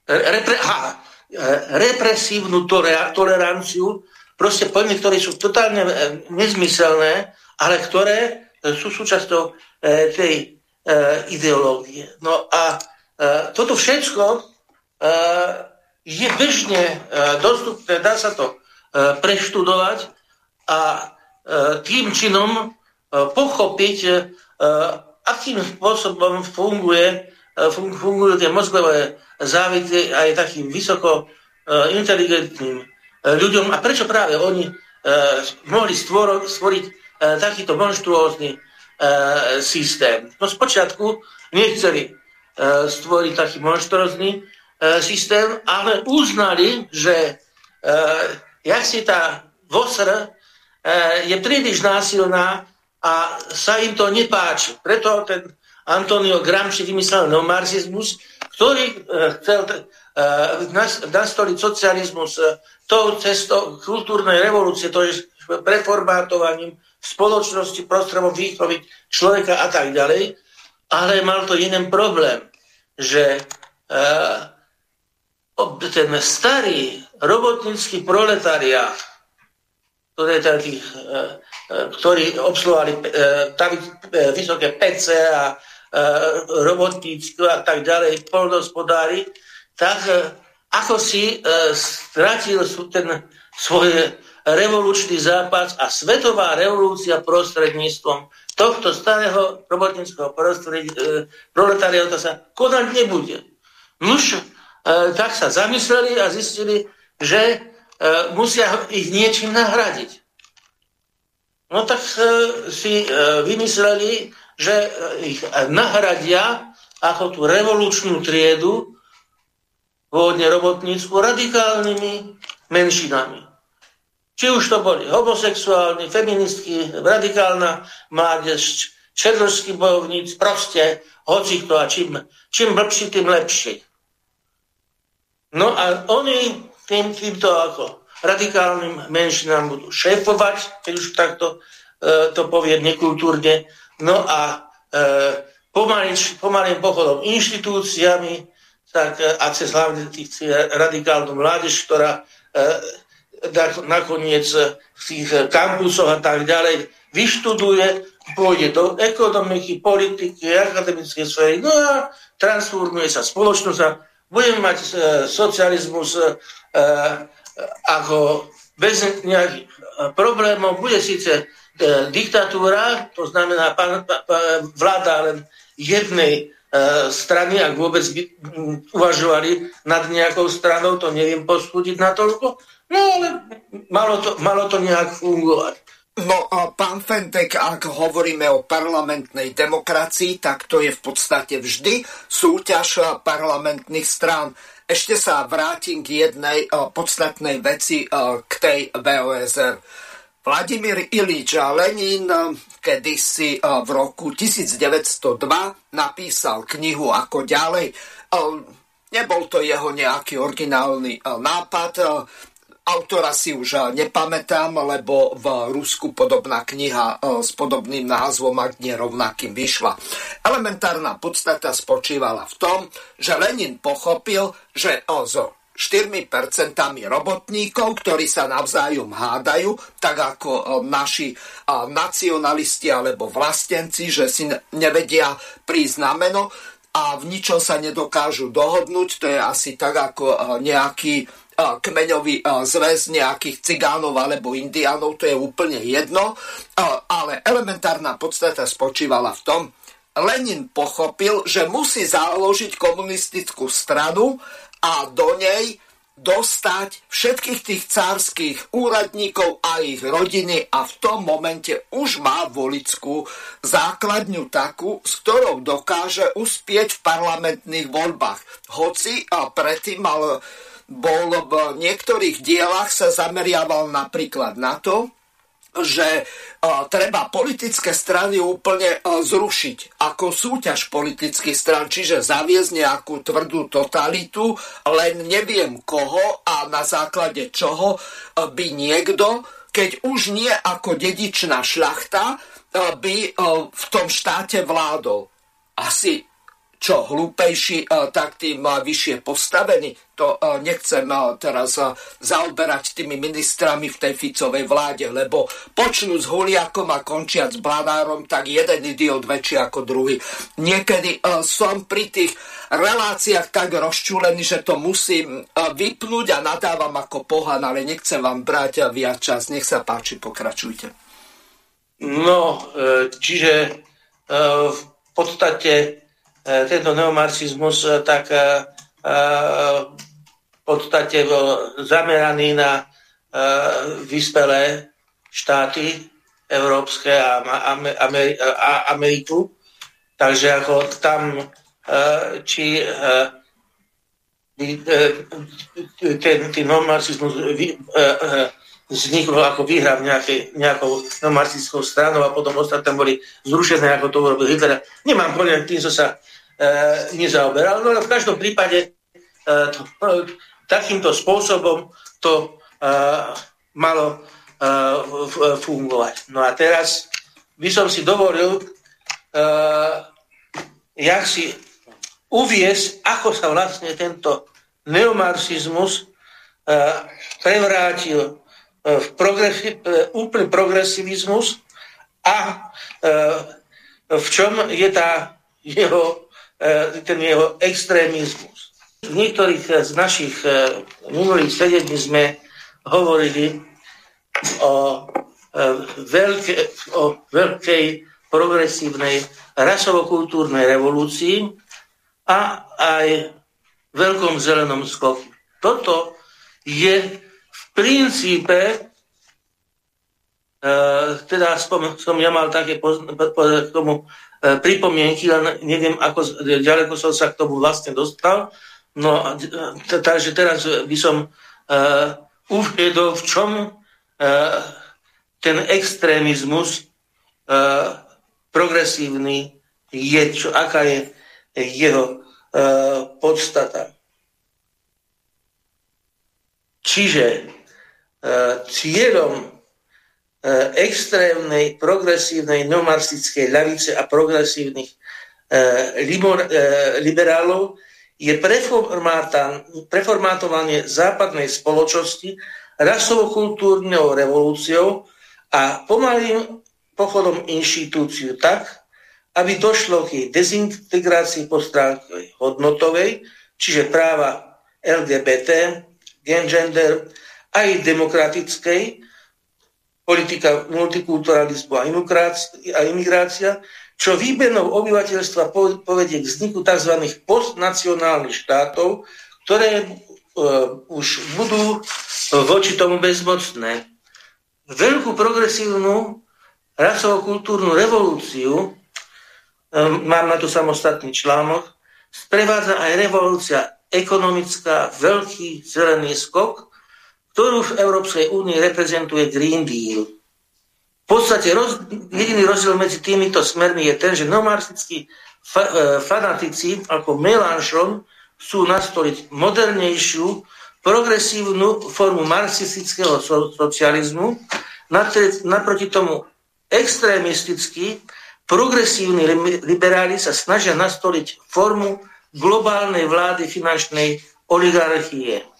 repre, ha, represívnu toleranciu, proste pojmy, ktoré sú totálne nezmyselné, ale ktoré sú súčasťou tej ideológie. No a E, toto všetko e, je bežne e, dostupné, dá sa to preštudovať a tým činom pochopiť, akým spôsobom funguje, fungujú tie mozgové závity aj takým vysoko inteligentným ľuďom a prečo práve oni mohli stvoriť takýto monštruózny systém. No spočiatku nechceli E, stvoriť taký monštrozný e, systém, ale uznali, že e, jak si tá VOSR je príliš násilná a sa im to nepáči. Preto ten Antonio Gramsci vymyslel neomarxizmus, ktorý chcel nastoliť socializmus tou cestou kultúrnej revolúcie, to je preformátovaním spoločnosti, prostredom výchovy človeka a tak ďalej ale mal to jeden problém, že ten starý robotnícky proletariát, ktorý, taký, uh, ktorí obsluhovali uh, tam, uh, vysoké PC a robotníctvo a tak ďalej, polnospodári, tak ako si stratil ten svoj revolučný zápas a svetová revolúcia prostredníctvom tohto starého robotníckého e, proletariáta sa konať nebude. Nuž, e, tak sa zamysleli a zistili, že e, musia ich niečím nahradiť. No tak e, si e, vymysleli, že e, ich nahradia ako tú revolučnú triedu, pôvodne robotnícku, radikálnymi menšinami. Či už to boli homosexuálni, feministky, radikálna mládež, černožskí bojovníci, proste hoci to a čím, čím blbší, tým lepší. No a oni tým, týmto ako radikálnym menšinám budú šéfovať, keď už takto e, to povie nekultúrne, no a e, pomalým, pochodom inštitúciami, tak, e, a cez hlavne tých radikálnu mládež, ktorá e, nakoniec v tých kampusoch a tak ďalej vyštuduje, pôjde do ekonomiky, politiky, akademické sféry, no a transformuje sa spoločnosť a budeme mať e, socializmus e, ako bez nejakých e, problémov. Bude síce diktatúra, to znamená pa, pa, vláda len jednej strany, ak vôbec by uvažovali nad nejakou stranou, to neviem posúdiť na toľko, No ale malo to, malo to nejak fungovať. No a pán Fentek, ak hovoríme o parlamentnej demokracii, tak to je v podstate vždy súťaž parlamentných strán. Ešte sa vrátim k jednej podstatnej veci k tej VOSR. Vladimír Ilíč a Lenin kedysi v roku 1902 napísal knihu ako ďalej. Nebol to jeho nejaký originálny nápad, Autora si už eh, nepamätám, lebo v Rusku podobná kniha eh, s podobným názvom, ak nie rovnakým, vyšla. Elementárna podstata spočívala v tom, že Lenin pochopil, že so 4% robotníkov, ktorí sa navzájom hádajú, tak ako eh, naši nacionalisti alebo vlastenci, že si nevedia prísť a v ničom sa nedokážu dohodnúť. To je asi tak ako nejaký kmeňový zväz nejakých cigánov alebo indiánov, to je úplne jedno, ale elementárna podstata spočívala v tom, Lenin pochopil, že musí založiť komunistickú stranu a do nej dostať všetkých tých cárskych úradníkov a ich rodiny a v tom momente už má volickú základňu takú, s ktorou dokáže uspieť v parlamentných voľbách. Hoci a predtým mal, bol v niektorých dielach sa zameriaval napríklad na to, že treba politické strany úplne zrušiť ako súťaž politických stran, čiže zaviesť nejakú tvrdú totalitu, len neviem koho a na základe čoho by niekto, keď už nie ako dedičná šľachta, by v tom štáte vládol. Asi čo hlúpejší, e, tak tým e, vyššie postavený. To e, nechcem teraz zaoberať tými ministrami v tej Ficovej vláde, lebo počnú s Huliakom a končia s Blanárom, tak jeden idiot väčší ako druhý. Niekedy som pri tých reláciách tak rozčúlený, že to musím vypnúť a nadávam ako pohan, ale nechcem vám brať viac čas. Nech sa páči, pokračujte. No, čiže v podstate E, tento neomarxizmus e, tak e, v podstate bol zameraný na vyspelé štáty európske a Ameriku. Takže ako tam či ten, ten neomarxizmus vznikol ako výhra v nejakej, nejakou neomarxistickou stranou a potom ostatné boli zrušené, ako to urobil Hitler. Nemám povedať tým, čo sa E, nezaoberal. No ale v každom prípade e, to, takýmto spôsobom to e, malo fungovať. No a teraz by som si dovolil jak si uviesť, ako sa vlastne tento neomarxizmus prevrátil v progresi- úplný progresivizmus a v čom je tá jeho E, ten jeho extrémizmus. V niektorých z našich e, minulých sedení sme hovorili o, e, veľké, o veľkej progresívnej rasovo-kultúrnej revolúcii a aj veľkom zelenom skoku. Toto je v princípe teda som, som ja mal také poz, k tomu E, pripomienky, len neviem, ako ďaleko som sa k tomu vlastne dostal. No, takže teraz by som uh, uviedol, v čom ten extrémizmus uh, progresívny je, čo, aká je jeho podstata. Čiže uh, cieľom E, extrémnej, progresívnej, neomarxistickej ľavice a progresívnych e, e, liberálov je preformátovanie západnej spoločnosti rasovo-kultúrnou revolúciou a pomalým pochodom inštitúciu tak, aby došlo k jej dezintegrácii po stránke hodnotovej, čiže práva LGBT, gender, aj demokratickej, politika multikulturalizmu a imigrácia, čo výbenou obyvateľstva povedie k vzniku tzv. postnacionálnych štátov, ktoré uh, už budú voči tomu bezmocné. Veľkú progresívnu rasovo-kultúrnu revolúciu, um, mám na to samostatný článok, sprevádza aj revolúcia ekonomická, veľký zelený skok, ktorú v Európskej únii reprezentuje Green Deal. V podstate roz, jediný rozdiel medzi týmito smermi je ten, že nomarxickí fa, e, fanatici ako Mélenchon chcú nastoliť modernejšiu, progresívnu formu marxistického so, socializmu, naproti tomu extrémistickí, progresívni liberáli sa snažia nastoliť formu globálnej vlády finančnej oligarchie.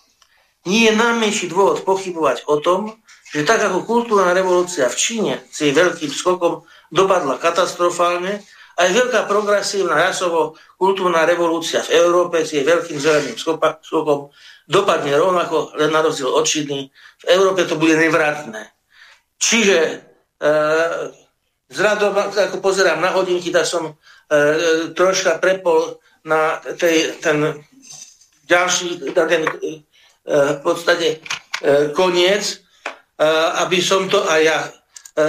Nie je najmenší dôvod pochybovať o tom, že tak ako kultúrna revolúcia v Číne s jej veľkým skokom dopadla katastrofálne Aj veľká progresívna rasovo-kultúrna revolúcia v Európe s jej veľkým zeleným skokom dopadne rovnako, len na rozdiel od. V Európe to bude nevratné. Čiže e, zradom, ako pozerám na hodinky, tak som e, troška prepol na tej, ten ďalší, na ten e, v podstate e, koniec, e, aby som to aj ja e,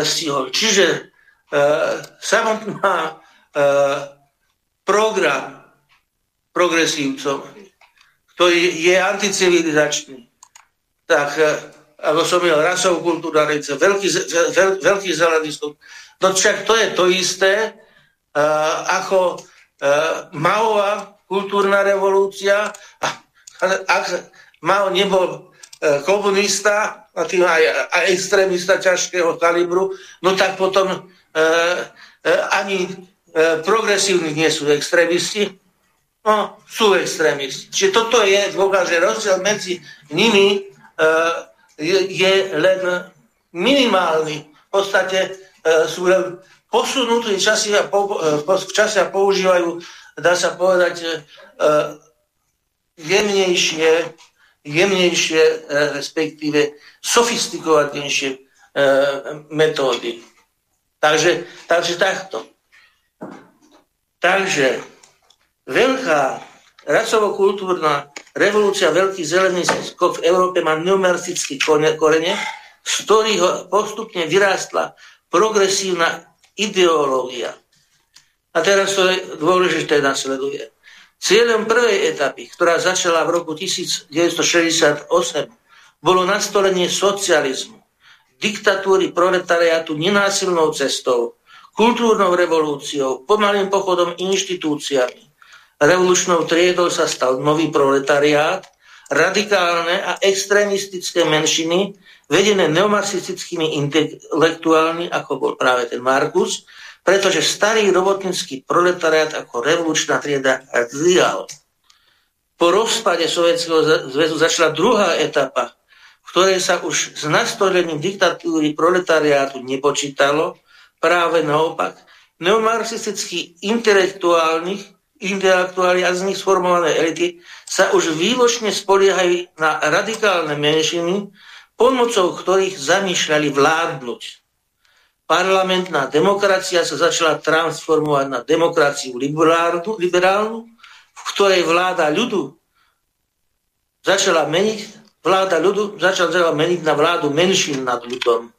stihol. Čiže e, samotná program progresívcov, ktorý je anticivilizačný, tak ako som miel rasovú kultúru, veľký, veľ, veľký zelený stup, no však to je to isté, ako Maová kultúrna revolúcia, ak Mao nebol komunista, a tým aj, aj extrémista ťažkého kalibru, no tak potom e, e, ani e, progresívni nie sú extrémisti, no sú extrémisti. Čiže toto je dôkaz, že rozdiel medzi nimi e, je, je len minimálny. V podstate e, sú len posunutí časy a, po, e, v čase a používajú, dá sa povedať, e, jemnejšie jemnejšie, e, respektíve sofistikovanejšie e, metódy. Takže, takže takto. Takže veľká racovo-kultúrna revolúcia, veľký zelený skok v Európe má pneumatický korene, z ktorých postupne vyrástla progresívna ideológia. A teraz to je dôležité nasleduje. Cieľom prvej etapy, ktorá začala v roku 1968, bolo nastolenie socializmu, diktatúry proletariátu nenásilnou cestou, kultúrnou revolúciou, pomalým pochodom inštitúciami. Revolučnou triedou sa stal nový proletariát, radikálne a extrémistické menšiny, vedené neomarxistickými intelektuálmi, ako bol práve ten Markus, pretože starý robotnícky proletariat ako revolučná trieda zlyhal. Po rozpade Sovietskeho zväzu začala druhá etapa, v ktorej sa už s nastolením diktatúry proletariátu nepočítalo, práve naopak, neomarxistickí intelektuálnych, intelektuáli a z nich sformované elity sa už výločne spoliehajú na radikálne menšiny, pomocou ktorých zamýšľali vládnuť parlamentná demokracia sa začala transformovať na demokraciu liberálnu, liberálnu v ktorej vláda ľudu začala meniť, vláda ľudu začala meniť na vládu menšín nad ľudom.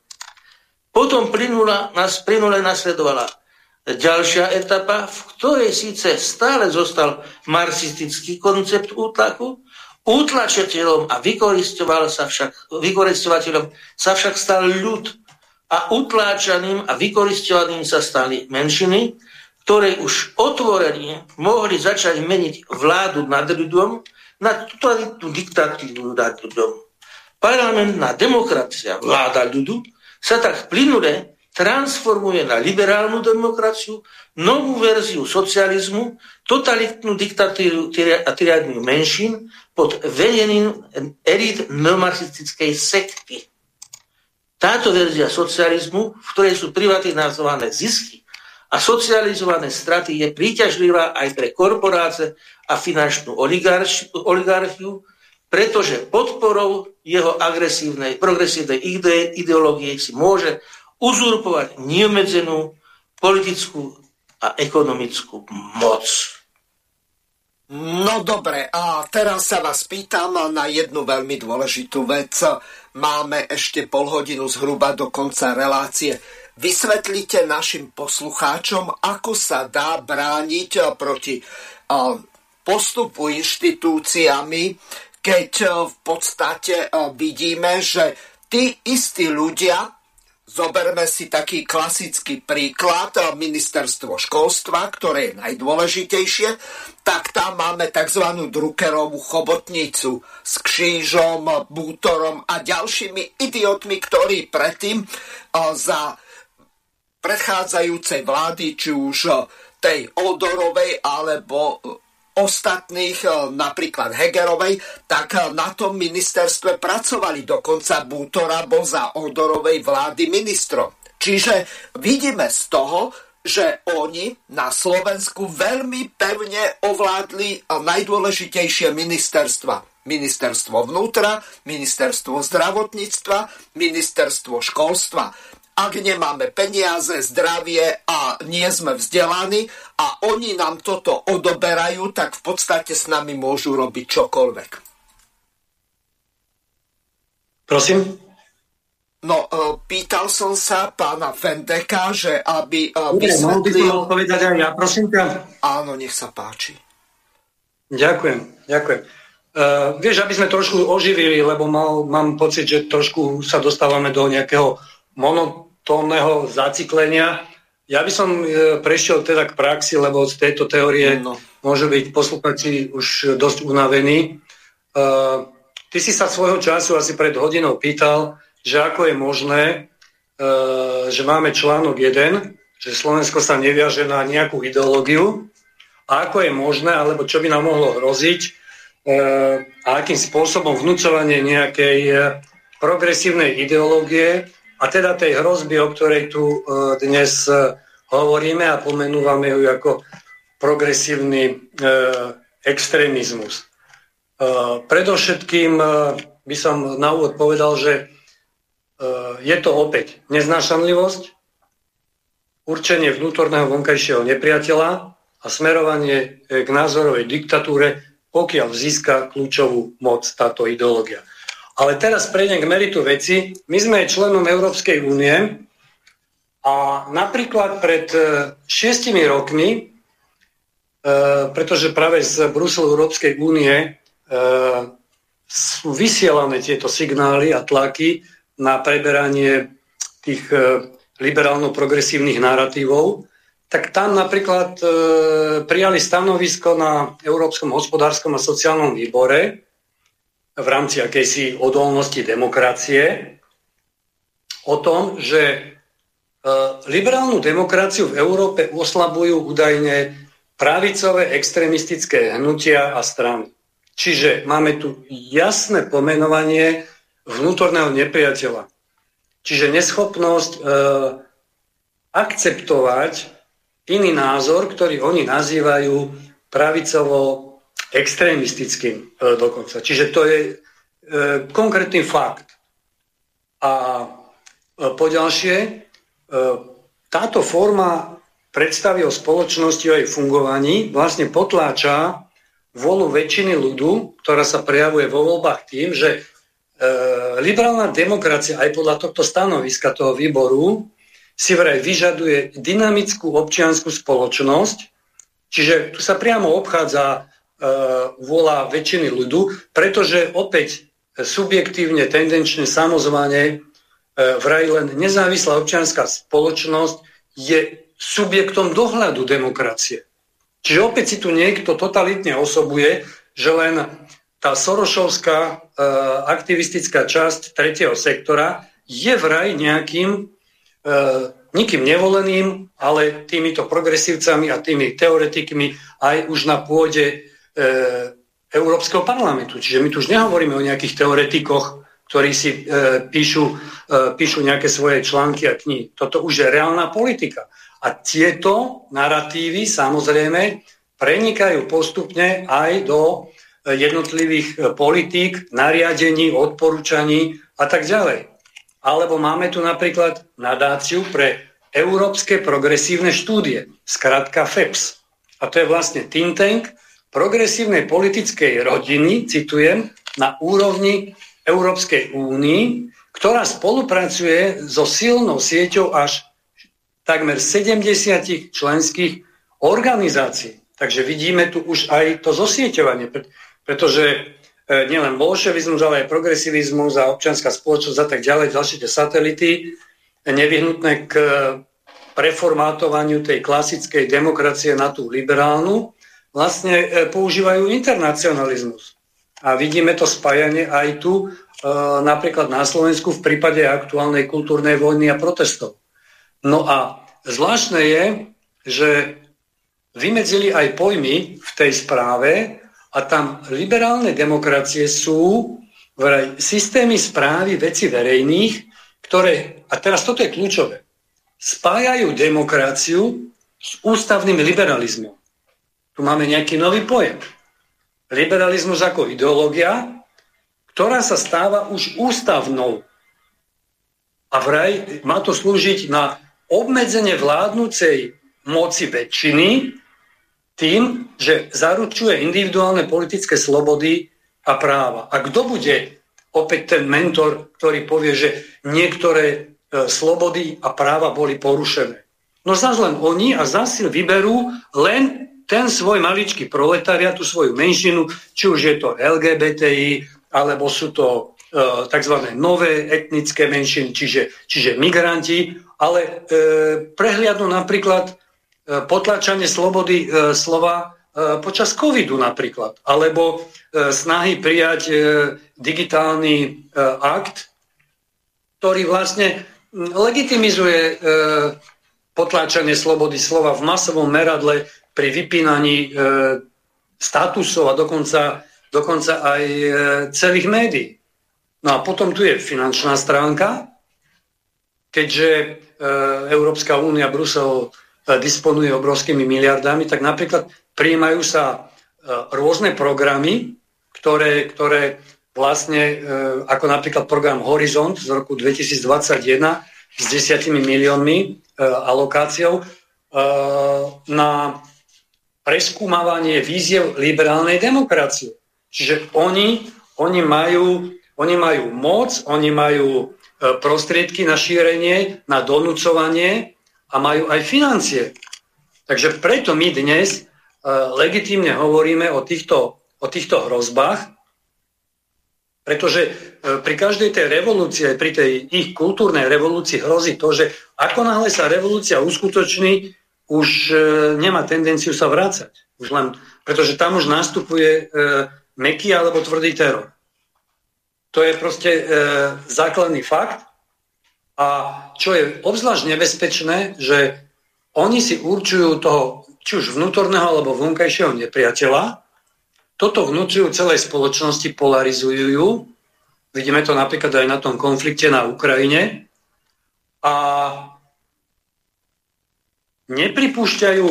Potom plynula, nás plynule nasledovala ďalšia etapa, v ktorej síce stále zostal marxistický koncept útlaku, útlačiteľom a vykoristoval sa však, vykoristovateľom sa však stal ľud, a utláčaným a vykoristovaným sa stali menšiny, ktoré už otvorene mohli začať meniť vládu nad ľudom na totalitnú diktatúru nad ľudom. Parlamentná demokracia, vláda ľudu, sa tak plynule transformuje na liberálnu demokraciu, novú verziu socializmu, totalitnú diktatúru a tyradniu menšín pod vedením elit neomarxistickej sekty. Táto verzia socializmu, v ktorej sú privatizované zisky a socializované straty, je príťažlivá aj pre korporáce a finančnú oligarchiu, pretože podporou jeho agresívnej, progresívnej ideológie si môže uzurpovať neobmedzenú politickú a ekonomickú moc. No dobre, a teraz sa vás pýtam na jednu veľmi dôležitú vec. Máme ešte pol hodinu zhruba do konca relácie. Vysvetlite našim poslucháčom, ako sa dá brániť proti postupu inštitúciami, keď v podstate vidíme, že tí istí ľudia Zoberme si taký klasický príklad, ministerstvo školstva, ktoré je najdôležitejšie, tak tam máme tzv. Druckerovú chobotnicu s křížom, bútorom a ďalšími idiotmi, ktorí predtým za predchádzajúcej vlády, či už tej Odorovej alebo ostatných, e, napríklad Hegerovej, tak e, na tom ministerstve pracovali. Dokonca Bútora bol za Odorovej vlády ministrom. Čiže vidíme z toho, že oni na Slovensku veľmi pevne ovládli najdôležitejšie ministerstva. Ministerstvo vnútra, ministerstvo zdravotníctva, ministerstvo školstva. Ak nemáme peniaze, zdravie a nie sme vzdelaní a oni nám toto odoberajú, tak v podstate s nami môžu robiť čokoľvek. Prosím? No, e, pýtal som sa pána Fendeka, že aby vysvetlil... Mohol by odpovedať aj ja, prosím ťa? Áno, nech sa páči. Ďakujem, ďakujem. Uh, vieš, aby sme trošku oživili, lebo mal, mám pocit, že trošku sa dostávame do nejakého monotónneho zaciklenia. Ja by som uh, prešiel teda k praxi, lebo z tejto teórie no. môžu byť posluchači už dosť unavení. Uh, ty si sa svojho času asi pred hodinou pýtal, že ako je možné, e, že máme článok 1, že Slovensko sa neviaže na nejakú ideológiu a ako je možné, alebo čo by nám mohlo hroziť e, a akým spôsobom vnúcovanie nejakej e, progresívnej ideológie a teda tej hrozby, o ktorej tu dnes hovoríme a pomenúvame ju ako progresívny extrémizmus. Predovšetkým by som na úvod povedal, že je to opäť neznášanlivosť, určenie vnútorného vonkajšieho nepriateľa a smerovanie eh, k názorovej diktatúre, pokiaľ získa kľúčovú moc táto ideológia. Ale teraz prejdem k meritu veci. My sme členom Európskej únie a napríklad pred eh, šiestimi rokmi, pretože práve z Bruselu Európskej únie sú vysielané tieto signály a tlaky, na preberanie tých e, liberálno-progresívnych narratívov, tak tam napríklad e, prijali stanovisko na Európskom hospodárskom a sociálnom výbore v rámci akejsi odolnosti demokracie o tom, že e, liberálnu demokraciu v Európe oslabujú údajne pravicové extrémistické hnutia a strany. Čiže máme tu jasné pomenovanie vnútorného nepriateľa. Čiže neschopnosť e, akceptovať iný názor, ktorý oni nazývajú pravicovo extrémistickým e, dokonca. Čiže to je e, konkrétny fakt. A e, poďalšie, e, táto forma predstavy o spoločnosti a jej fungovaní vlastne potláča volu väčšiny ľudu, ktorá sa prejavuje vo voľbách tým, že liberálna demokracia aj podľa tohto stanoviska toho výboru si vraj vyžaduje dynamickú občianskú spoločnosť, čiže tu sa priamo obchádza e, vôľa väčšiny ľudu, pretože opäť subjektívne, tendenčne, samozvane e, vraj len nezávislá občianská spoločnosť je subjektom dohľadu demokracie. Čiže opäť si tu niekto totalitne osobuje, že len tá Sorošovská e, aktivistická časť tretieho sektora je vraj nejakým e, nikým nevoleným, ale týmito progresívcami a tými teoretikmi aj už na pôde e, Európskeho parlamentu. Čiže my tu už nehovoríme o nejakých teoretikoch, ktorí si e, píšu, e, píšu nejaké svoje články a knihy. Toto už je reálna politika. A tieto narratívy samozrejme prenikajú postupne aj do jednotlivých e, politík, nariadení, odporúčaní a tak ďalej. Alebo máme tu napríklad nadáciu pre Európske progresívne štúdie, skratka FEPS. A to je vlastne think tank progresívnej politickej rodiny, citujem, na úrovni Európskej únii, ktorá spolupracuje so silnou sieťou až takmer 70 členských organizácií. Takže vidíme tu už aj to zosieťovanie. Pretože e, nielen bolševizmus, ale aj progresivizmus a občianská spoločnosť a tak ďalej, ďalšie tie satelity, nevyhnutné k preformátovaniu tej klasickej demokracie na tú liberálnu, vlastne e, používajú internacionalizmus. A vidíme to spájanie aj tu, e, napríklad na Slovensku v prípade aktuálnej kultúrnej vojny a protestov. No a zvláštne je, že vymedzili aj pojmy v tej správe, a tam liberálne demokracie sú vraj systémy správy veci verejných, ktoré, a teraz toto je kľúčové, spájajú demokraciu s ústavným liberalizmom. Tu máme nejaký nový pojem. Liberalizmus ako ideológia, ktorá sa stáva už ústavnou. A vraj má to slúžiť na obmedzenie vládnúcej moci väčšiny tým, že zaručuje individuálne politické slobody a práva. A kto bude opäť ten mentor, ktorý povie, že niektoré e, slobody a práva boli porušené? No zase len oni a zase vyberú len ten svoj maličký proletariat, tú svoju menšinu, či už je to LGBTI, alebo sú to e, tzv. nové etnické menšiny, čiže, čiže migranti, ale e, prehliadnú napríklad potlačanie slobody e, slova e, počas covidu napríklad, alebo e, snahy prijať e, digitálny e, akt, ktorý vlastne legitimizuje e, potláčanie slobody slova v masovom meradle pri vypínaní e, statusov a dokonca dokonca aj e, celých médií. No a potom tu je finančná stránka, keďže e, Európska únia, Brusel e, disponuje obrovskými miliardami, tak napríklad prijímajú sa rôzne programy, ktoré, ktoré vlastne, ako napríklad program Horizont z roku 2021 s desiatimi miliónmi alokáciou na preskúmavanie víziev liberálnej demokracie. Čiže oni, oni, majú, oni majú moc, oni majú e, prostriedky na šírenie, na donúcovanie a majú aj financie. Takže preto my dnes uh, legitímne hovoríme o týchto, o týchto hrozbách, pretože uh, pri každej tej revolúcii, pri tej ich kultúrnej revolúcii hrozí to, že ako náhle sa revolúcia uskutoční, už uh, nemá tendenciu sa vrácať. Už len, pretože tam už nastupuje meký alebo tvrdý teror. To je proste e, základný fakt. A čo je obzvlášť nebezpečné, že oni si určujú toho, či už vnútorného alebo vonkajšieho nepriateľa, toto vnúcujú celej spoločnosti, polarizujú. Vidíme to napríklad aj na tom konflikte na Ukrajine. A nepripúšťajú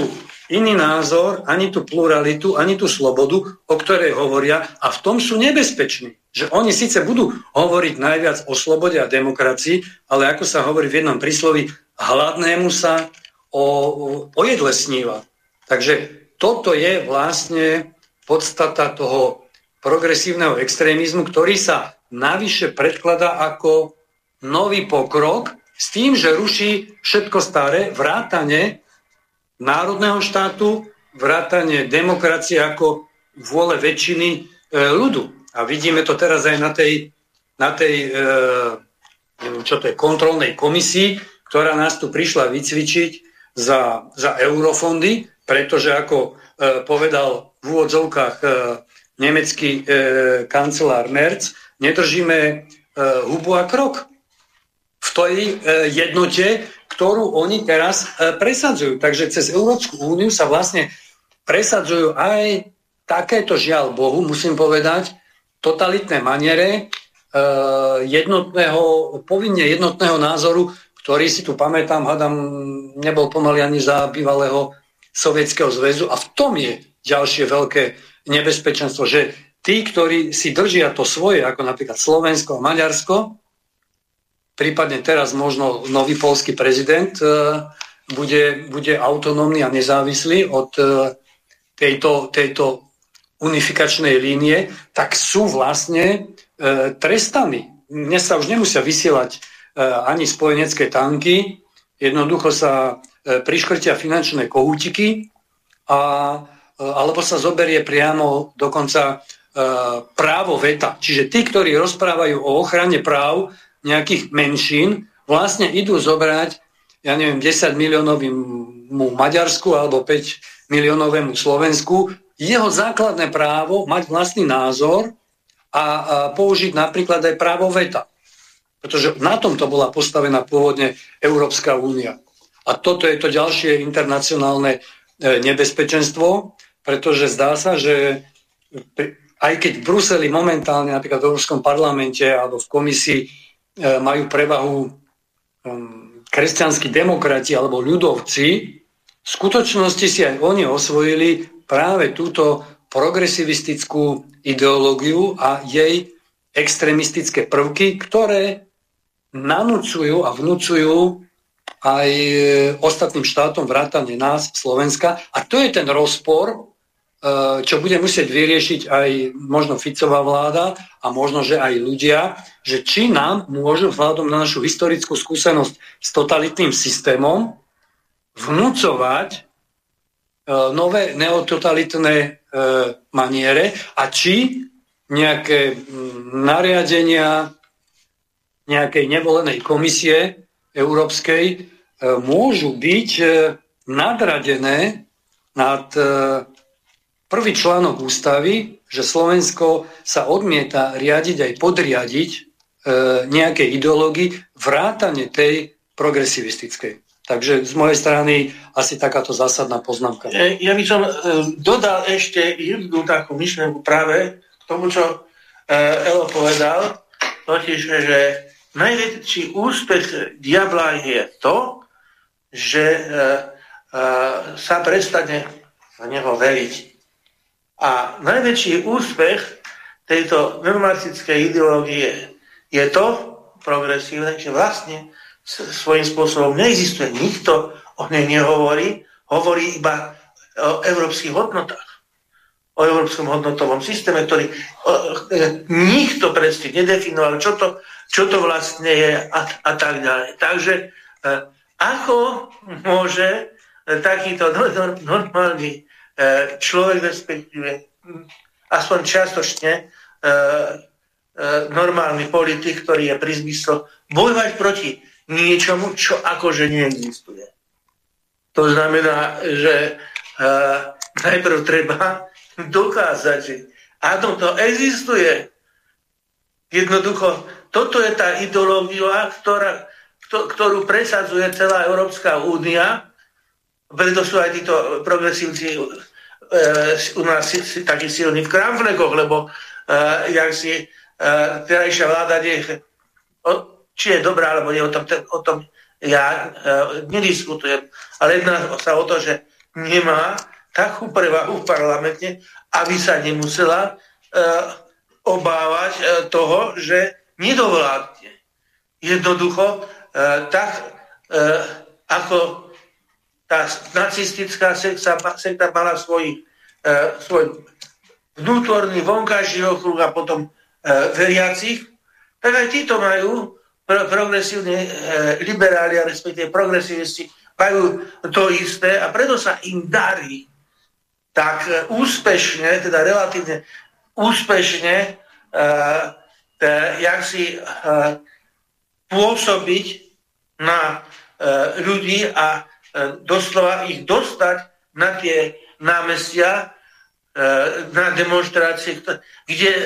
iný názor, ani tú pluralitu, ani tú slobodu, o ktorej hovoria a v tom sú nebezpeční. Že oni síce budú hovoriť najviac o slobode a demokracii, ale ako sa hovorí v jednom príslovi, hladnému sa o, o jedle sníva. Takže toto je vlastne podstata toho progresívneho extrémizmu, ktorý sa navyše predkladá ako nový pokrok s tým, že ruší všetko staré, vrátane národného štátu, vrátanie demokracie ako vôle väčšiny e, ľudu. A vidíme to teraz aj na tej, na tej e, neviem, čo to je, kontrolnej komisii, ktorá nás tu prišla vycvičiť za, za eurofondy, pretože ako e, povedal v úvodzovkách e, nemecký e, kancelár Merz, nedržíme e, hubu a krok v tej e, jednote, ktorú oni teraz e, presadzujú. Takže cez Európsku úniu sa vlastne presadzujú aj takéto žiaľ Bohu, musím povedať, totalitné maniere e, jednotného, povinne jednotného názoru, ktorý si tu pamätám, hadam, nebol pomaly ani za bývalého Sovietskeho zväzu. A v tom je ďalšie veľké nebezpečenstvo, že tí, ktorí si držia to svoje, ako napríklad Slovensko a Maďarsko, prípadne teraz možno nový polský prezident e, bude, bude autonómny a nezávislý od e, tejto, tejto unifikačnej línie, tak sú vlastne e, trestaní. Dnes sa už nemusia vysielať ani spojenecké tanky, jednoducho sa priškrtia finančné kohútiky a, alebo sa zoberie priamo dokonca právo veta. Čiže tí, ktorí rozprávajú o ochrane práv nejakých menšín vlastne idú zobrať, ja neviem, 10 miliónovému Maďarsku alebo 5 miliónovému Slovensku jeho základné právo mať vlastný názor a, a použiť napríklad aj právo veta. Pretože na tomto bola postavená pôvodne Európska únia. A toto je to ďalšie internacionálne e, nebezpečenstvo, pretože zdá sa, že aj keď v Bruseli momentálne, napríklad v Európskom parlamente alebo v komisii E, majú prevahu um, kresťanskí demokrati alebo ľudovci, v skutočnosti si aj oni osvojili práve túto progresivistickú ideológiu a jej extremistické prvky, ktoré nanúcujú a vnúcujú aj e, ostatným štátom vrátane nás, Slovenska. A to je ten rozpor, e, čo bude musieť vyriešiť aj možno Ficová vláda a možno, že aj ľudia, že či nám môžu vzhľadom na našu historickú skúsenosť s totalitným systémom vnúcovať nové neototalitné maniere a či nejaké nariadenia nejakej nevolenej komisie európskej e, môžu byť e, nadradené nad e, prvý článok ústavy, že Slovensko sa odmieta riadiť aj podriadiť nejakej ideológii vrátane tej progresivistickej. Takže z mojej strany asi takáto zásadná poznámka. Ja by som dodal ešte jednu takú myšlenku práve k tomu, čo Elo povedal, totiž, že najväčší úspech diabla je to, že e, e, sa prestane na neho veriť. A najväčší úspech tejto normalistickej ideológie je to progresívne, že vlastne svojím spôsobom neexistuje. Nikto o nej nehovorí, hovorí iba o európskych hodnotách o európskom hodnotovom systéme, ktorý e, nikto presne nedefinoval, čo to, čo to vlastne je a, a tak ďalej. Takže e, ako môže e, takýto normálny človek, respektíve aspoň čiastočne normálny politik, ktorý je pri bojovať proti niečomu, čo akože neexistuje. To znamená, že e, najprv treba dokázať, že áno, to existuje. Jednoducho, toto je tá ideológia, ktorá, ktorú presadzuje celá Európska únia, preto sú aj títo progresívci e, u nás si, si, takí silní v kramflekoch, lebo e, jak si e, terajšia vláda o, či je dobrá, alebo nie, o tom, o tom ja e, nediskutujem. Ale jedná sa o to, že nemá takú prevahu v parlamente, aby sa nemusela uh, obávať uh, toho, že nedovládne. Jednoducho, uh, tak uh, ako tá nacistická sekta, sekta mala svoj, uh, svoj vnútorný vonkajší okruh a potom uh, veriacich, tak aj títo majú pro, progresívne uh, liberáli, respektíve progresivisti, majú to isté a preto sa im darí tak e, úspešne, teda relatívne úspešne, uh, jak si uh, pôsobiť na uh, ľudí a uh, doslova ich dostať na tie námestia, uh, na demonstrácie, kde uh,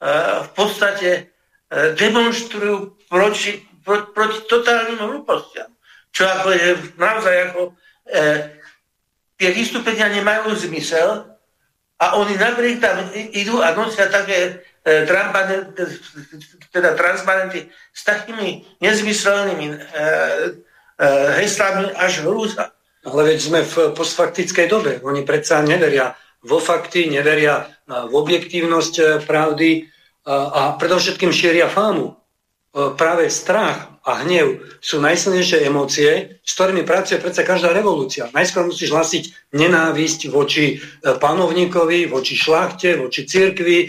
uh, v podstate uh, demonstrujú proti, proti, proti totálnym hlúpostiam. Čo ako je naozaj ako uh, tie vystúpenia nemajú zmysel a oni napriek tam idú a nosia také e, teda transparenty s takými nezmyselnými e, e, heslami až hrúza. Ale veď sme v postfaktickej dobe. Oni predsa neveria vo fakty, neveria v objektívnosť pravdy a predovšetkým šíria fámu. Práve strach a hnev sú najsilnejšie emócie, s ktorými pracuje predsa každá revolúcia. Najskôr musíš hlasiť nenávisť voči e, panovníkovi, voči šlachte, voči cirkvi, e,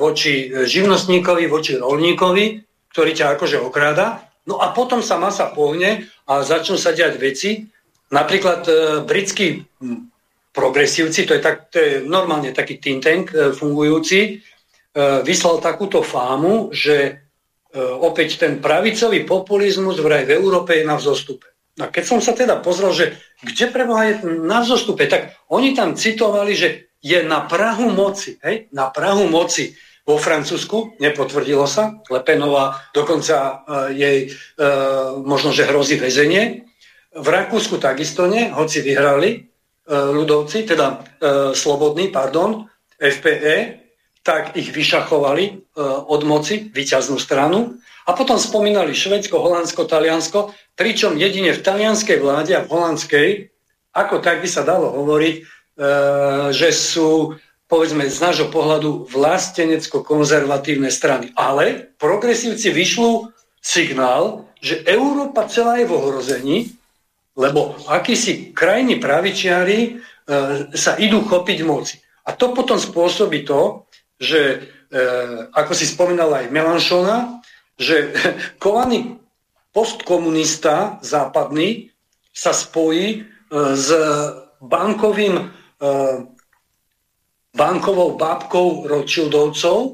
voči e, živnostníkovi, voči rolníkovi, ktorý ťa akože okráda. No a potom sa masa pohne a začnú sa diať veci. Napríklad britskí progresívci, to je, tak, to je normálne taký think tank fungujúci, vyslal takúto fámu, že E, opäť ten pravicový populizmus vraj v Európe je na vzostupe. A keď som sa teda pozrel, že kde preboha je na vzostupe, tak oni tam citovali, že je na Prahu moci, hej? na Prahu moci vo Francúzsku, nepotvrdilo sa, Lepenová dokonca uh, jej uh, možno, že hrozí väzenie. V Rakúsku takisto nie, hoci vyhrali uh, ľudovci, teda uh, slobodní, pardon, FPE, tak ich vyšachovali e, od moci, vyťaznú stranu. A potom spomínali Švedsko, Holandsko, Taliansko, pričom jedine v talianskej vláde a v holandskej ako tak by sa dalo hovoriť, e, že sú povedzme z nášho pohľadu vlastenecko-konzervatívne strany. Ale progresívci vyšľú signál, že Európa celá je v ohrození, lebo akýsi krajní pravičiari e, sa idú chopiť moci. A to potom spôsobí to, že, e, ako si spomínal aj Melanchona, že kovaný postkomunista západný sa spojí e, s bankovým e, bankovou bábkou Rothschildovcov, e,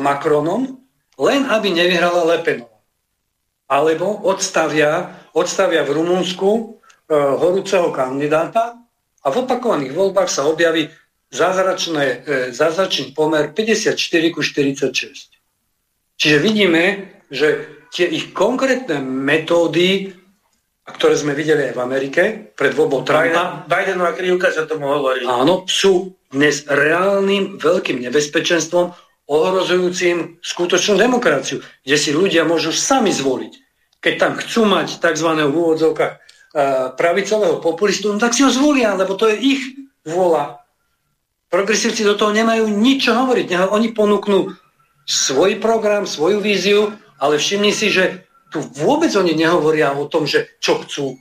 Macronom, len aby nevyhrala Lepenová. Alebo odstavia, odstavia v Rumunsku e, horúceho kandidáta a v opakovaných voľbách sa objaví zázračné, e, zázračný pomer 54 ku 46. Čiže vidíme, že tie ich konkrétne metódy ktoré sme videli aj v Amerike pred voľbou Trumpa. Bidenová krivka sa tomu hovorí. Áno, sú dnes reálnym veľkým nebezpečenstvom ohrozujúcim skutočnú demokraciu, kde si ľudia môžu sami zvoliť. Keď tam chcú mať tzv. v úvodzovkách e, pravicového populistu, no tak si ho zvolia, lebo to je ich vôľa. Progresívci do toho nemajú nič hovoriť. Oni ponúknú svoj program, svoju víziu, ale všimni si, že tu vôbec oni nehovoria o tom, že čo chcú.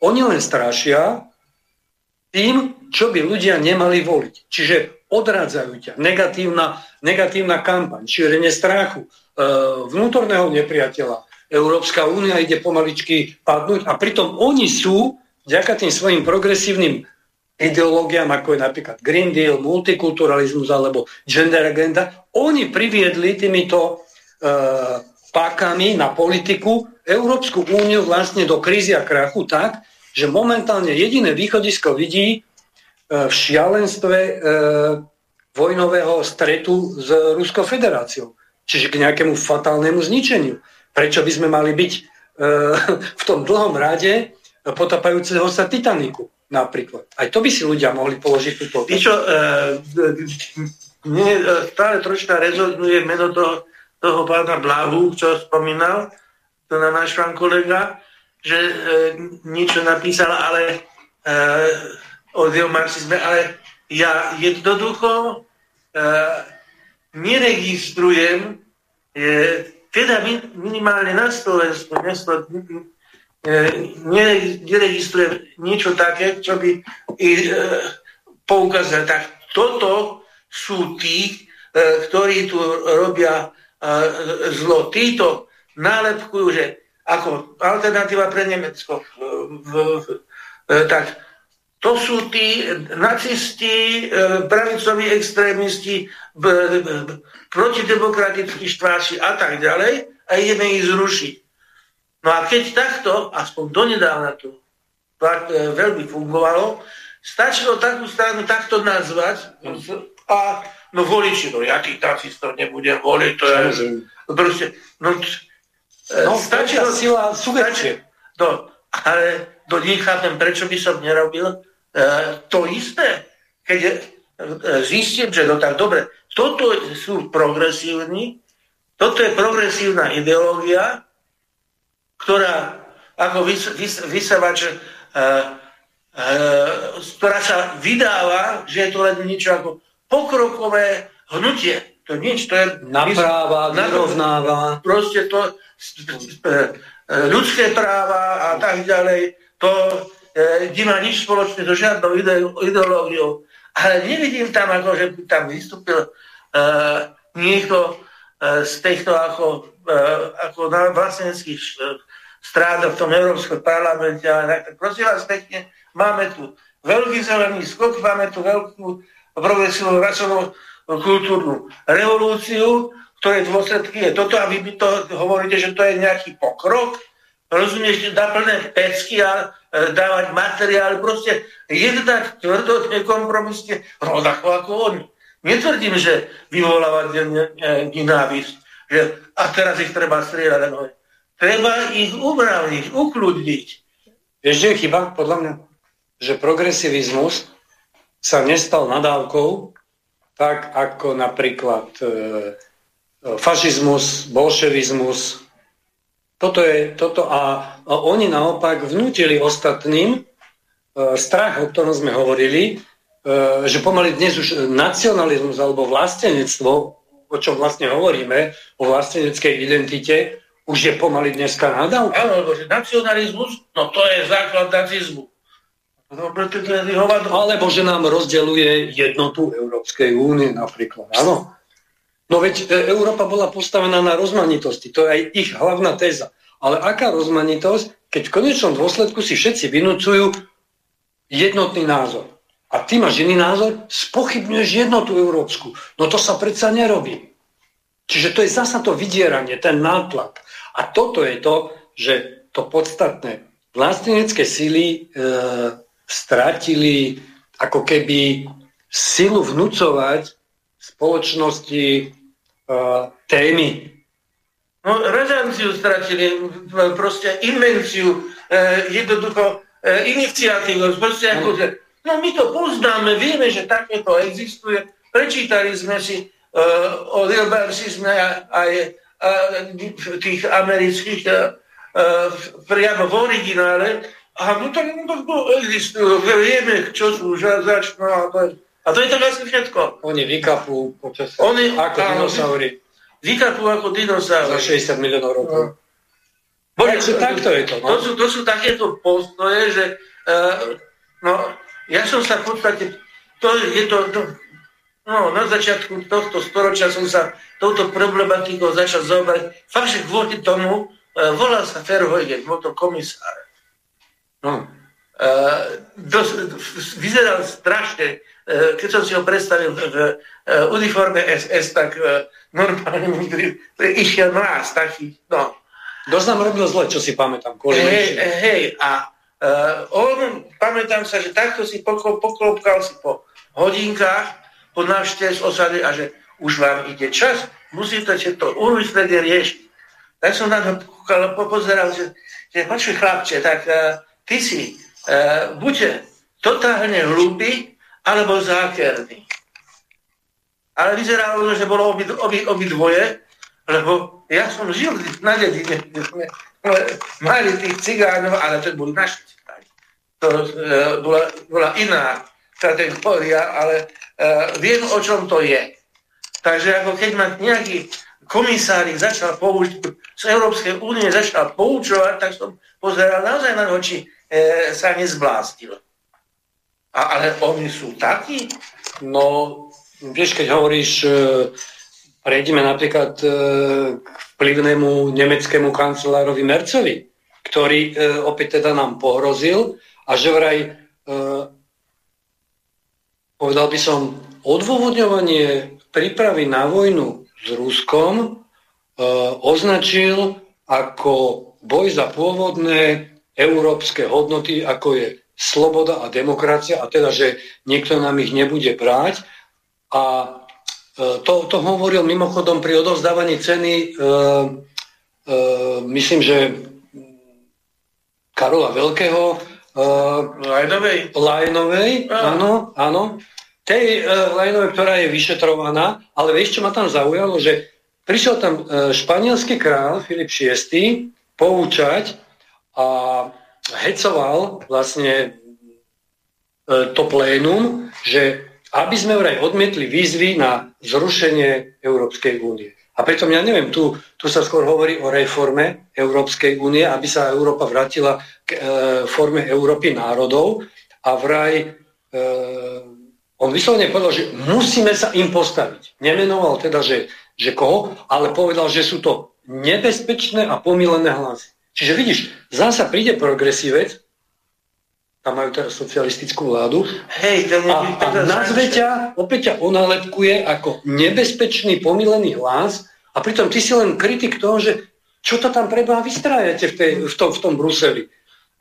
Oni len strašia tým, čo by ľudia nemali voliť. Čiže odrádzajú ťa. Negatívna, negatívna kampaň, šírenie strachu, e, vnútorného nepriateľa. Európska únia ide pomaličky padnúť a pritom oni sú, vďaka tým svojim progresívnym ideológiám, ako je napríklad Green Deal, multikulturalizmus alebo gender agenda, oni priviedli týmito e, pákami na politiku Európsku úniu vlastne do krízy a krachu tak, že momentálne jediné východisko vidí e, v šialenstve e, vojnového stretu s Ruskou federáciou. Čiže k nejakému fatálnemu zničeniu. Prečo by sme mali byť e, v tom dlhom rade potapajúceho sa Titaniku napríklad. Aj to by si ľudia mohli položiť túto otázku. Čo, e, mne stále troška rezonuje meno toho toho pána Blahu, čo spomínal, to na náš pán kolega, že e, niečo napísal, ale e, o geomarxizme, ale ja jednoducho e, neregistrujem, e, teda minimálne na Slovensku, e, neregistrujem niečo také, čo by e, poukázal. Tak toto sú tí, e, ktorí tu robia zlo. Títo nálepkujú, že ako alternatíva pre Nemecko, tak to sú tí nacisti, e, pravicoví extrémisti, protidemokratickí štváči a tak ďalej a ideme ich zrušiť. No a keď takto, aspoň donedávna to e, veľmi fungovalo, stačilo takú stranu takto nazvať a No voliči, no ja tých nacistov nebudem voliť, to je... Proste, no, no stačí sila sugestie. No, ale do nechápem, prečo by som nerobil e, to isté, keď e, zistím, že no tak dobre, toto sú progresívni, toto je progresívna ideológia, ktorá ako vys, vys, vysavač, e, e, ktorá sa vydáva, že je to len niečo ako pokrokové hnutie. To nič, to je... Napráva, vyrovnáva. Proste to e, e, ľudské práva a tak ďalej, to e, nemá nič spoločné so žiadnou ideológiou. Ale nevidím tam, ako, že by tam vystúpil e, niekto e, z týchto ako, ako na vlasteneckých strán v tom Európskom parlamente. Prosím vás pekne, máme tu veľký zelený skok, máme tu veľkú progresívnu rasovú kultúrnu revolúciu, ktoré dôsledky je toto a vy by to hovoríte, že to je nejaký pokrok. Rozumieš, dá plné pecky a e, dávať materiál, proste jednať tvrdo, nekompromisne, rovnako ako oni. Netvrdím, že vyvolávať nenávisť, že a teraz ich treba strieľať. Treba ich umravniť, ukľudniť. Vieš, je chyba, podľa mňa, že progresivizmus sa nestal nadávkou, tak ako napríklad e, e, fašizmus, bolševizmus. Toto je, toto a, a oni naopak vnútili ostatným, strach, o ktorom sme hovorili, že pomaly dnes už nacionalizmus alebo vlastenectvo, o čom vlastne hovoríme, o vlasteneckej identite, už je pomaly dneska nádavka. Áno, lebo že nacionalizmus, no to je základ nacizmu. No, Alebo že nám rozdeluje jednotu Európskej únie napríklad. Áno. No veď e, Európa bola postavená na rozmanitosti. To je aj ich hlavná téza. Ale aká rozmanitosť, keď v konečnom dôsledku si všetci vynúcujú jednotný názor. A ty máš iný názor, spochybňuješ jednotu európsku. No to sa predsa nerobí. Čiže to je zasa to vydieranie, ten nátlak. A toto je to, že to podstatné. Vlastenecké síly e, stratili ako keby silu vnúcovať spoločnosti e, témy. No, rezanciu stratili, proste invenciu, e, jednoducho e, iniciatívu. Proste ako, že, no my to poznáme, vieme, že takéto existuje. Prečítali sme si e, o Dilbarsizme aj tých amerických e, priamo v originále, a no tak no, to existujú, vieme, čo sú začnú a to je, a to je tak asi všetko. Oni vykapú počas, Oni, ako áno, dinosaury. Vykapú ako dinosaury. Za 60 miliónov rokov. No. Bože, takto je to. No? To, sú, to sú takéto postoje, že uh, no, ja som sa v podstate, to je to, to no, na začiatku tohto storočia som sa touto problematikou začal zaoberať. Fakt, že kvôli tomu, uh, volal sa Ferhojgen, bol to komisár. No. Uh, dos, vyzeral strašne, uh, keď som si ho predstavil v uh, uniforme SS, tak uh, normálne mu išiel mráz taký, no. Dosť nám robil zle, čo si pamätám. Hej, hej, a uh, on, pamätám sa, že takto si poklop, poklopkal si po hodinkách, po návšteve z osady a že už vám ide čas, musíte to umyslene riešiť. Tak som na to pozeral, že, že počuj chlapče, tak uh, ty si uh, buď totálne hlúpy, alebo zákerný. Ale vyzeralo, že bolo obi, obi, obi dvoje, lebo ja som žil na dedine, kde sme mali tých cigánov, ale to boli naši cigáni. To uh, bola, bola iná kategória, ale uh, viem, o čom to je. Takže ako keď ma nejaký komisári začal poučiť, z Európskej únie začal poučovať, tak som pozeral naozaj na oči e, sa nezblástil. A, ale oni sú takí? No, vieš, keď hovoríš, e, prejdeme napríklad e, k vplyvnému nemeckému kancelárovi Mercovi, ktorý e, opäť teda nám pohrozil a že vraj, e, povedal by som, odôvodňovanie prípravy na vojnu s Ruskom označil ako boj za pôvodné európske hodnoty, ako je sloboda a demokracia, a teda, že niekto nám ich nebude brať. A to, to hovoril mimochodom pri odovzdávaní ceny, e, e, myslím, že Karola Veľkého, e, Lajnovej. Lajnovej, áno, áno. Tej e, Lajnovej, ktorá je vyšetrovaná, ale vieš, čo ma tam zaujalo, že prišiel tam e, španielský král Filip VI poučať a hecoval vlastne e, to plénum, že aby sme vraj odmietli výzvy na zrušenie Európskej únie. A preto ja neviem, tu, tu sa skôr hovorí o reforme Európskej únie, aby sa Európa vrátila k e, forme Európy národov a vraj e, on vyslovene povedal, že musíme sa im postaviť. Nemenoval teda, že, že koho, ale povedal, že sú to nebezpečné a pomilené hlasy. Čiže vidíš, zasa príde progresívec, tam majú teraz socialistickú vládu, Hej, to a, a nazve ťa, opäť ťa onalepkuje ako nebezpečný, pomilený hlas a pritom ty si len kritik toho, že čo to tam preba vystrájate v, tej, v, tom, v tom Bruseli.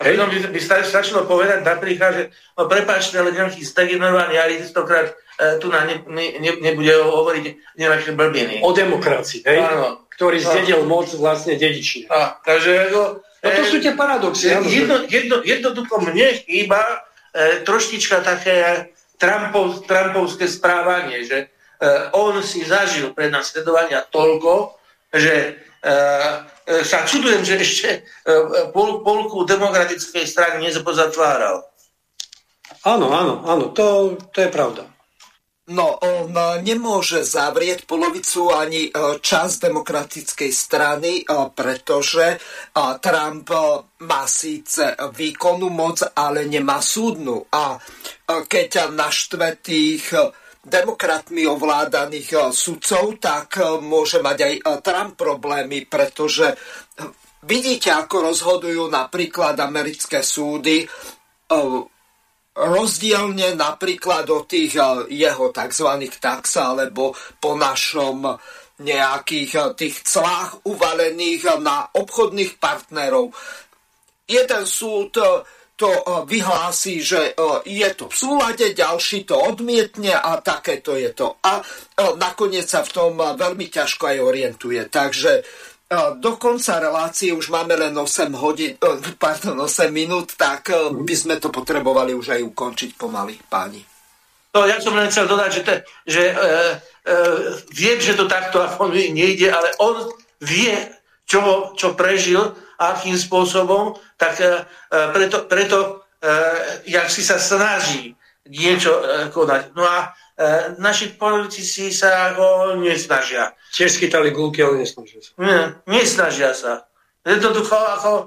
A potom by, by stačilo povedať napríklad, že no prepáčte, ale nejaký stagnovaný aristokrát e, tu na ne, ne, ne, nebude hovoriť nejaké blbiny. O demokracii, hej? Áno ktorý zdedil moc vlastne dedične. A, takže ako, no to e, sú tie paradoxy. Jedno, jedno, jednoducho mne chýba e, troštička také Trumpov, Trumpovské správanie, že e, on si zažil prenasledovania toľko, že e, e, sa čudujem, že ešte e, pol, polku demokratickej strany nezapozatváral. Áno, áno, áno, to, to je pravda. No, on nemôže zavrieť polovicu ani e, čas demokratickej strany, e, pretože Trump má síce výkonnú moc, ale nemá súdnu. A keď naštve tých demokratmi ovládaných sudcov, tak môže mať aj Trump problémy, pretože vidíte, ako rozhodujú napríklad americké súdy rozdielne napríklad od tých eh, jeho tzv. tax alebo po našom nejakých eh, tých clách uvalených eh, na obchodných partnerov. Jeden súd to vyhlási, že je to v súlade, ďalší to odmietne a takéto je to. A nakoniec sa v tom veľmi ťažko aj orientuje. Takže do konca relácie už máme len 8 hodín, pardon, 8 minút, tak by sme to potrebovali už aj ukončiť pomaly, páni. No, ja som len chcel dodať, že, te, že e, e, viem, že to takto nejde, ale on vie, čo, čo prežil, akým spôsobom, tak e, preto, preto e, jak si sa snaží niečo e, konať. No a E, naši politici sa ho nesnažia. Tiež schytali gulky, ale nesnažia sa. Nie, nesnažia sa. Jednoducho, ako e,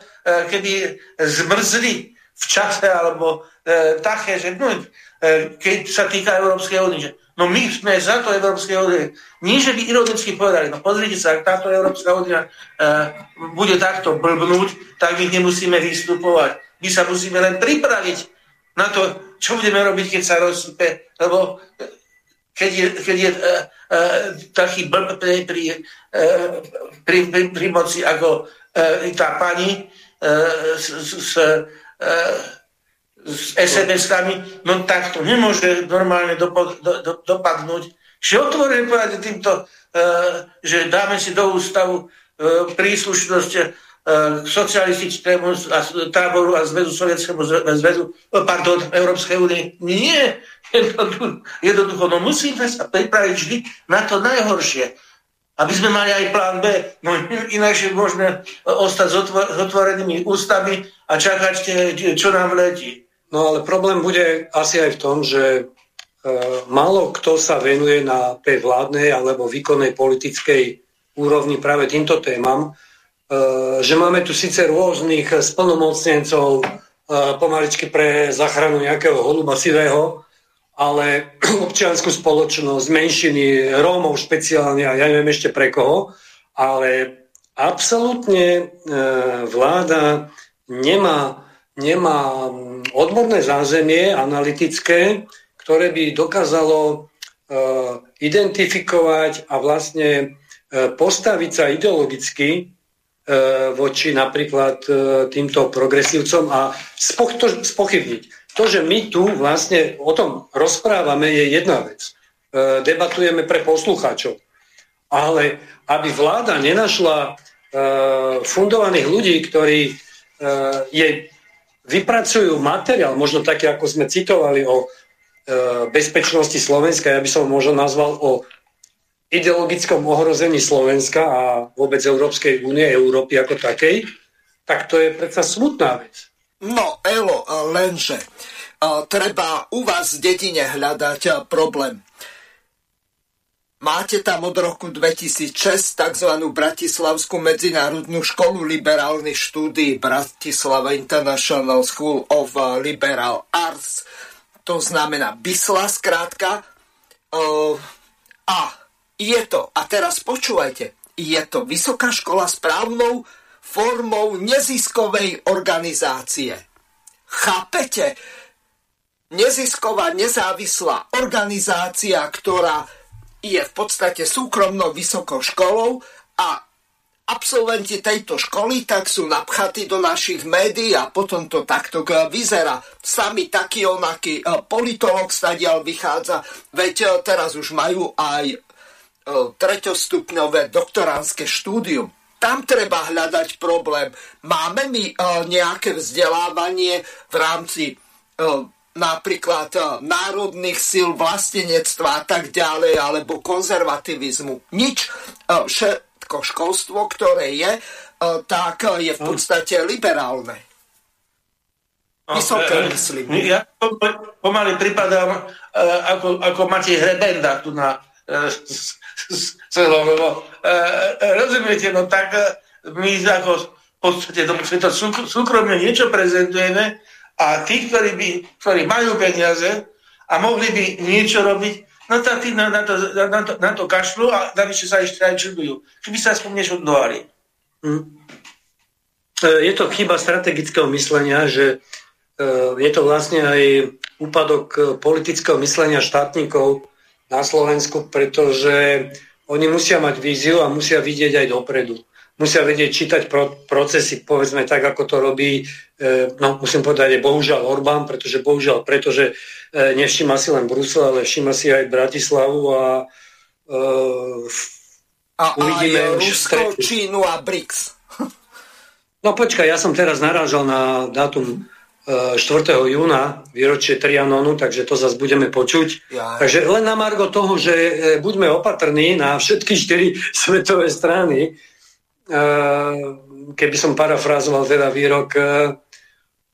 keby zmrzli v čase, alebo e, také, že no, e, keď sa týka Európskej únie, že no my sme za to Európskej únie. Nie, že by ironicky povedali, no pozrite sa, ak táto Európska únia e, bude takto blbnúť, tak my nemusíme vystupovať. My sa musíme len pripraviť na to, čo budeme robiť, keď sa rozsype, lebo keď je, keď je uh, uh, taký blb pri, uh, pri, pri, pri moci ako uh, tá pani uh, s, s, uh, s SMS-kami, no tak to nemôže normálne dopo, do, do, dopadnúť. Že otvorene povedať týmto, uh, že dáme si do ústavu uh, príslušnosť k socialistickému táboru a zväzu sovietskému zväzu, pardon, Európskej únie. Nie, jednoducho, jednoducho, no musíme sa pripraviť vždy na to najhoršie. Aby sme mali aj plán B, no inakšie môžeme ostať s otvorenými ústami a čakať, čo nám letí. No ale problém bude asi aj v tom, že e, málo kto sa venuje na tej vládnej alebo výkonnej politickej úrovni práve týmto témam, že máme tu síce rôznych splnomocnencov eh, pomaličky pre záchranu nejakého holuba sivého, ale občianskú spoločnosť, menšiny, Rómov špeciálne a ja neviem ešte pre koho, ale absolútne eh, vláda nemá, nemá odborné zázemie analytické, ktoré by dokázalo identifikovať a vlastne postaviť sa ideologicky voči napríklad e, týmto progresívcom a spochybniť. To, že my tu vlastne o tom rozprávame, je jedna vec. E, debatujeme pre poslucháčov. Ale aby vláda nenašla fundovaných ľudí, ktorí jej vypracujú materiál, možno také, ako sme citovali o bezpečnosti Slovenska, ja by som možno nazval o ideologickom ohrození Slovenska a vôbec Európskej únie, Európy ako takej, tak to je predsa smutná vec. No, Elo, lenže treba u vás v dedine hľadať problém. Máte tam od roku 2006 tzv. Bratislavskú medzinárodnú školu liberálnych štúdí Bratislava International School of Liberal Arts. To znamená BISLA skrátka. A je to, a teraz počúvajte, je to Vysoká škola správnou formou neziskovej organizácie. Chápete? Nezisková, nezávislá organizácia, ktorá je v podstate súkromnou vysokou školou a absolventi tejto školy tak sú napchatí do našich médií a potom to takto vyzerá. Sami taký onaký eh, politolog stadiaľ vychádza, veď eh, teraz už majú aj E, treťostupňové doktoránske štúdium. Tam treba hľadať problém. Máme my e, nejaké vzdelávanie v rámci e, napríklad národných síl, vlastenectva a tak ďalej, alebo konzervativizmu. Nič. Všetko školstvo, ktoré je, tak je v podstate liberálne. Vysoké, no, myslím. Ja pomaly pripadám ako, ako Matej Hrebenda tu na celom, lebo rozumiete, no tak my ako v podstate to, to súkromne niečo prezentujeme a tí, ktorí, by, ktorí majú peniaze a mohli by niečo robiť, no tak tí na, na, to, na, to, na to kašľú a navyše sa ešte aj čudujú. Keby sa aspoň niečo odnovali. Hmm. Je to chyba strategického myslenia, že e, je to vlastne aj úpadok e, politického myslenia štátnikov na Slovensku, pretože oni musia mať víziu a musia vidieť aj dopredu. Musia vedieť čítať pro, procesy, povedzme tak, ako to robí, e, no musím povedať, je bohužiaľ Orbán, pretože bohužiaľ, pretože nevšíma si len Brusel, ale všíma si aj Bratislavu a a uvidíme aj Rusko, Čínu a BRICS. No počkaj, ja som teraz narážal na dátum 4. E, júna, výročie Trianonu, takže to zase budeme počuť. Ja. Takže len na margo toho, že e, buďme opatrní na všetky štyri svetové strany, e, keby som parafrázoval teda výrok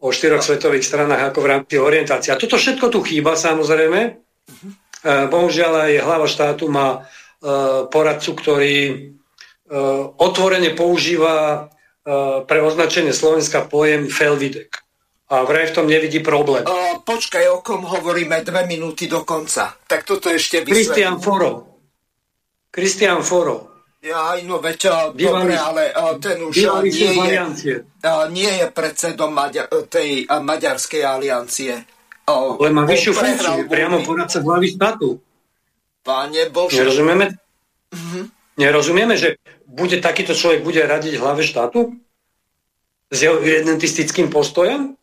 o štyroch svetových stranách ako v rámci orientácie. A toto všetko tu chýba samozrejme. Bohužiaľ aj hlava štátu má poradcu, ktorý otvorene používa pre označenie Slovenska pojem Felvidek. A vraj v tom nevidí problém. O, počkaj, o kom hovoríme dve minúty do konca. Tak toto ešte vysvetlím. Kristian Foro. Kristian Foro. Ja, no veď, dobre, ale ten už nie je, nie je predsedom Maďa, tej Maďarskej aliancie. Ale má vyššiu funkciu, priamo poradca hlavy štátu. Pane Bože. Nerozumieme? Uh-huh. Nerozumieme, že bude takýto človek bude radiť hlave štátu? S jeho identistickým postojom?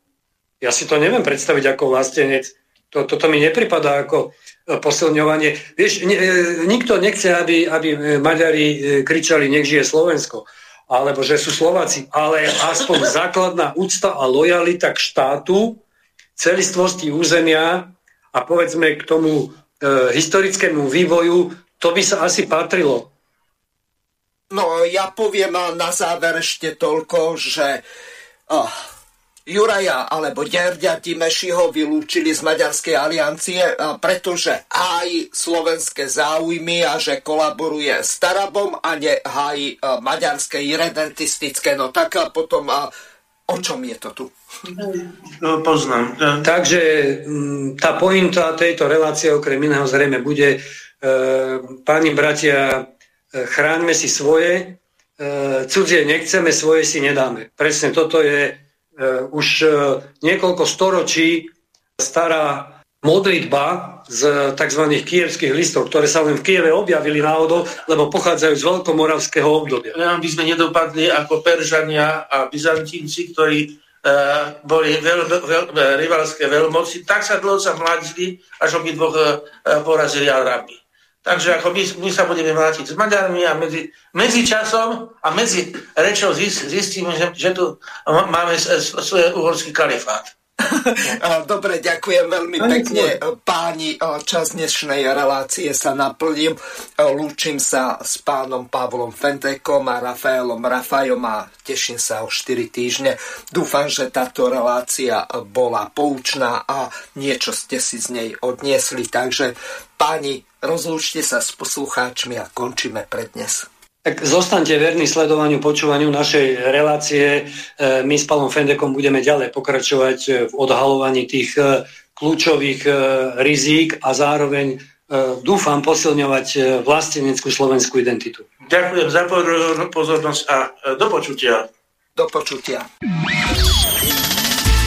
Ja si to neviem predstaviť ako vlastenec. To, toto mi nepripadá ako e, posilňovanie. Vieš, ne, e, nikto nechce, aby, aby e, Maďari kričali, nech žije Slovensko, alebo že sú Slováci, ale aspoň základná úcta a lojalita k štátu, celistvosti územia a povedzme k tomu e, historickému vývoju, to by sa asi patrilo. No ja poviem na záver ešte toľko, že oh, Juraja alebo Derďa Timešiho vylúčili z Maďarskej aliancie, pretože hájí slovenské záujmy a že kolaboruje s Tarabom a nehájí maďarské irredentistické. No tak a potom a o čom je to tu? No, poznám. Takže tá pointa tejto relácie okrem iného zrejme bude e, páni bratia chráňme si svoje, e, cudzie nechceme, svoje si nedáme. Presne toto je e, už e, niekoľko storočí stará modlitba z tzv. kievských listov, ktoré sa len v Kieve objavili náhodou, lebo pochádzajú z veľkomoravského obdobia. Ja by sme nedopadli ako Peržania a Byzantínci, ktorí uh, boli veľ, veľ, rivalské veľmoci, tak sa dlho sa mladili, až obidvoch uh, porazili Arabi. Takže ako my, my sa budeme vrátiť s Maďarmi a medzi, medzi časom a medzi rečou zistíme, že, že tu máme svoj uhorský kalifát. Dobre, ďakujem veľmi pekne. Páni, čas dnešnej relácie sa naplním. Lúčim sa s pánom Pavlom Fentekom a Rafaelom Rafajom a teším sa o 4 týždne. Dúfam, že táto relácia bola poučná a niečo ste si z nej odniesli. Takže páni, rozlúčte sa s poslucháčmi a končíme pre dnes. Tak zostaňte verní sledovaniu, počúvaniu našej relácie. E, my s Palom Fendekom budeme ďalej pokračovať e, v odhalovaní tých e, kľúčových rizík a zároveň dúfam posilňovať vlasteneckú slovenskú identitu. Ďakujem za pozornosť a do počutia. Do počutia.